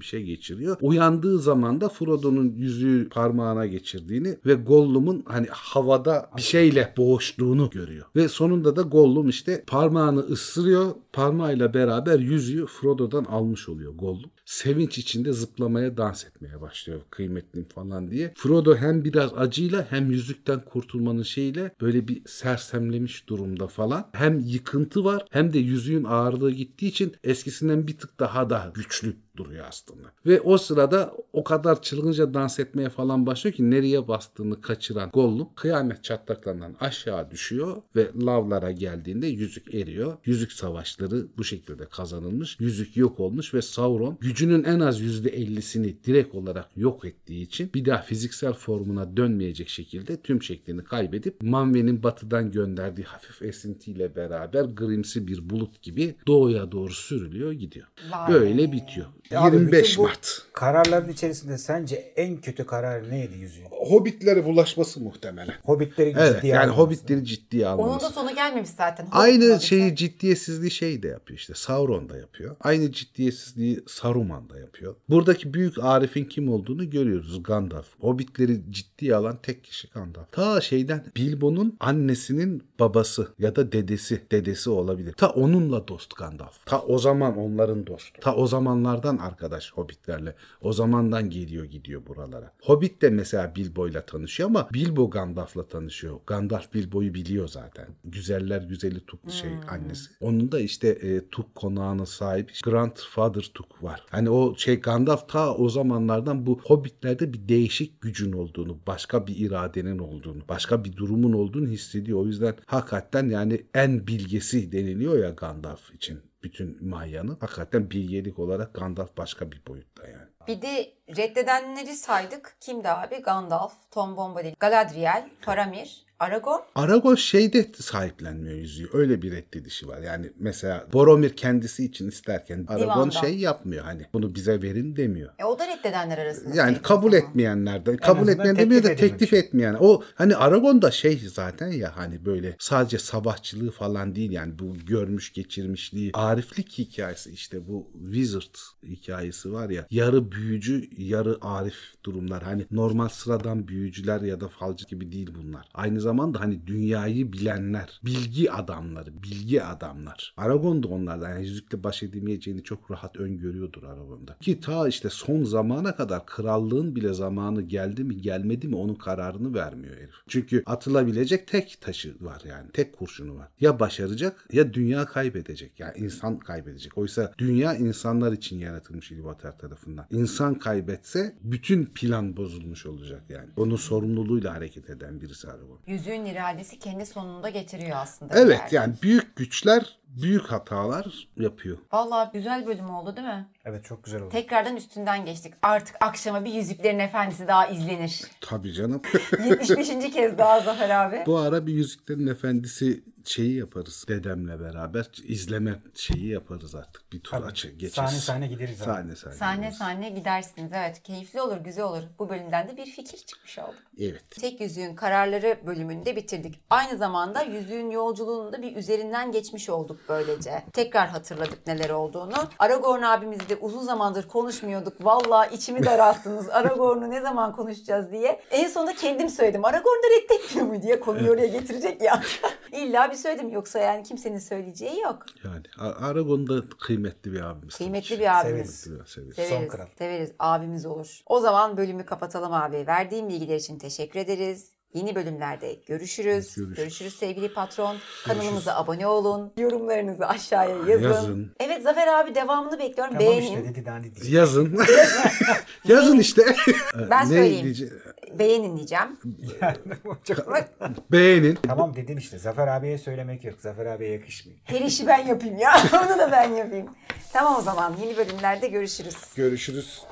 bir şey geçiriyor. Uyandığı zaman da Frodo'nun yüzüğü parmağına geçirdiğini ve Gollum'un hani havada bir şeyle boğuştuğunu görüyor. Ve sonunda da Gollum işte parmağını ısırıyor. Parmağıyla beraber yüzüğü Frodo'dan almış oluyor Gollum. Sevinç içinde zıplamaya, dans etmeye başlıyor kıymetlim falan diye. Frodo hem biraz acıyla hem yüzükten kurtulmanın şeyiyle böyle bir sersemlemiş durumda falan. Hem yıkıntı var hem de yüzüğün ağırlığı gittiği için eskisinden bir tık daha da güçlü duruyor aslında. Ve o sırada o kadar çılgınca dans etmeye falan başlıyor ki nereye bastığını kaçıran Gollum kıyamet çatlaklarından aşağı düşüyor ve lavlara geldiğinde yüzük eriyor. Yüzük savaşları bu şekilde kazanılmış. Yüzük yok olmuş ve Sauron gücünün en az %50'sini direkt olarak yok ettiği için bir daha fiziksel formuna dönmeyecek şekilde tüm şeklini kaybedip Manwe'nin batıdan gönderdiği hafif esintiyle beraber grimsi bir bulut gibi doğuya doğru sürülüyor gidiyor. Vay Böyle bitiyor. Ya abi 25 bütün bu Mart. Kararların içerisinde sence en kötü karar neydi yüzüğün? Hobbitlere bulaşması muhtemelen. Hobbitleri Evet ciddiye yani almaması. Hobbitleri ciddiye Onun almaması. da sonu gelmemiş zaten. Aynı Hobbit şeyi ciddiyetsizliği şey de yapıyor işte. Sauron da yapıyor. Aynı ciddiyetsizliği Saruman da yapıyor. Buradaki büyük Arif'in kim olduğunu görüyoruz. Gandalf. Hobbitleri ciddiye alan tek kişi Gandalf. Ta şeyden Bilbo'nun annesinin babası ya da dedesi. Dedesi olabilir. Ta onunla dost Gandalf. Ta o zaman onların dostu. Ta o zamanlardan arkadaş Hobbitlerle. O zamandan geliyor gidiyor buralara. Hobbit de mesela Bilbo'yla tanışıyor ama Bilbo Gandalf'la tanışıyor. Gandalf Bilbo'yu biliyor zaten. Güzeller güzeli Tuk şey annesi. Onun da işte e, Tuk konağına sahip Grandfather Tuk var. Hani o şey Gandalf ta o zamanlardan bu Hobbitlerde bir değişik gücün olduğunu, başka bir iradenin olduğunu, başka bir durumun olduğunu hissediyor. O yüzden hakikaten yani en bilgesi deniliyor ya Gandalf için bütün Mahya'nın. Hakikaten bilgelik olarak Gandalf başka bir boyutta yani. Bir de reddedenleri saydık. Kimdi abi? Gandalf, Tom Bombadil, Galadriel, Faramir, Aragorn. Aragorn şeyde sahiplenmiyor yüzüğü. Öyle bir reddedişi var. Yani mesela Boromir kendisi için isterken Aragorn Divanda. şey yapmıyor. Hani bunu bize verin demiyor. E o da reddedenler arasında. Yani sayılır kabul etmeyenlerden, kabul etmeyen demiyor da teklif etmeyen. O hani Aragon da şey zaten ya hani böyle sadece savaşçılığı falan değil yani bu görmüş geçirmişliği, ariflik hikayesi işte bu wizard hikayesi var ya. Yarı büyücü, yarı arif durumlar. Hani normal sıradan büyücüler ya da falcı gibi değil bunlar. Aynı zamanda hani dünyayı bilenler, bilgi adamları, bilgi adamlar. Aragon da onlardan yani yüzükle baş edemeyeceğini çok rahat öngörüyordur Aragon'da. Ki ta işte son zamana kadar krallığın bile zamanı geldi mi gelmedi mi onun kararını vermiyor herif. Çünkü atılabilecek tek taşı var yani. Tek kurşunu var. Ya başaracak ya dünya kaybedecek. Yani insan kaybedecek. Oysa dünya insanlar için yaratılmış İlvatar tarafından. İnsan kaybetse bütün plan bozulmuş olacak yani. Onun sorumluluğuyla hareket eden birisi Aragon. Yüzüğün iradesi kendi sonunda getiriyor aslında. Evet yerde. yani büyük güçler büyük hatalar yapıyor. Vallahi güzel bölüm oldu değil mi? Evet çok güzel oldu. Tekrardan üstünden geçtik. Artık akşama bir Yüzüklerin Efendisi daha izlenir. Tabii canım. 75. kez daha Zafer abi. Bu ara bir Yüzüklerin Efendisi şeyi yaparız. Dedemle beraber izleme şeyi yaparız artık. Bir tur Tabii. açı geçeriz. Sahne sahne gideriz abi. Sahne sahne. Sahne gideriz. sahne gidersiniz. Evet keyifli olur, güzel olur. Bu bölümden de bir fikir çıkmış oldu. Evet. Tek Yüzüğün Kararları bölümünü de bitirdik. Aynı zamanda Yüzüğün Yolculuğunu da bir üzerinden geçmiş olduk böylece. Tekrar hatırladık neler olduğunu. Aragorn abimizle uzun zamandır konuşmuyorduk. Vallahi içimi daralttınız. Aragorn'u ne zaman konuşacağız diye. En sonunda kendim söyledim. Aragorn da reddetmiyor mu diye konuyu oraya getirecek ya. İlla bir söyledim. Yoksa yani kimsenin söyleyeceği yok. Yani A- Aragon da kıymetli bir abimiz. Kıymetli bir abimiz. Severiz. severiz. Severiz, Son kral. severiz. Abimiz olur. O zaman bölümü kapatalım abi. Verdiğim bilgiler için teşekkür ederiz. Yeni bölümlerde görüşürüz. Görüşürüz. Görüşürüz, sevgili patron. Kanalımıza abone olun. Yorumlarınızı aşağıya yazın. Yazın. Evet Zafer abi devamını bekliyorum. Tamam Beğenin. işte dedi. Yazın. Yazın işte. Ben Ne söyleyeyim. diyece- Beğenin diyeceğim. Beğenin. tamam dedin işte. Zafer abiye söylemek yok. Zafer abiye yakışmıyor. her işi ben yapayım ya. Onu da ben yapayım. Tamam o zaman. Yeni bölümlerde görüşürüz. Görüşürüz.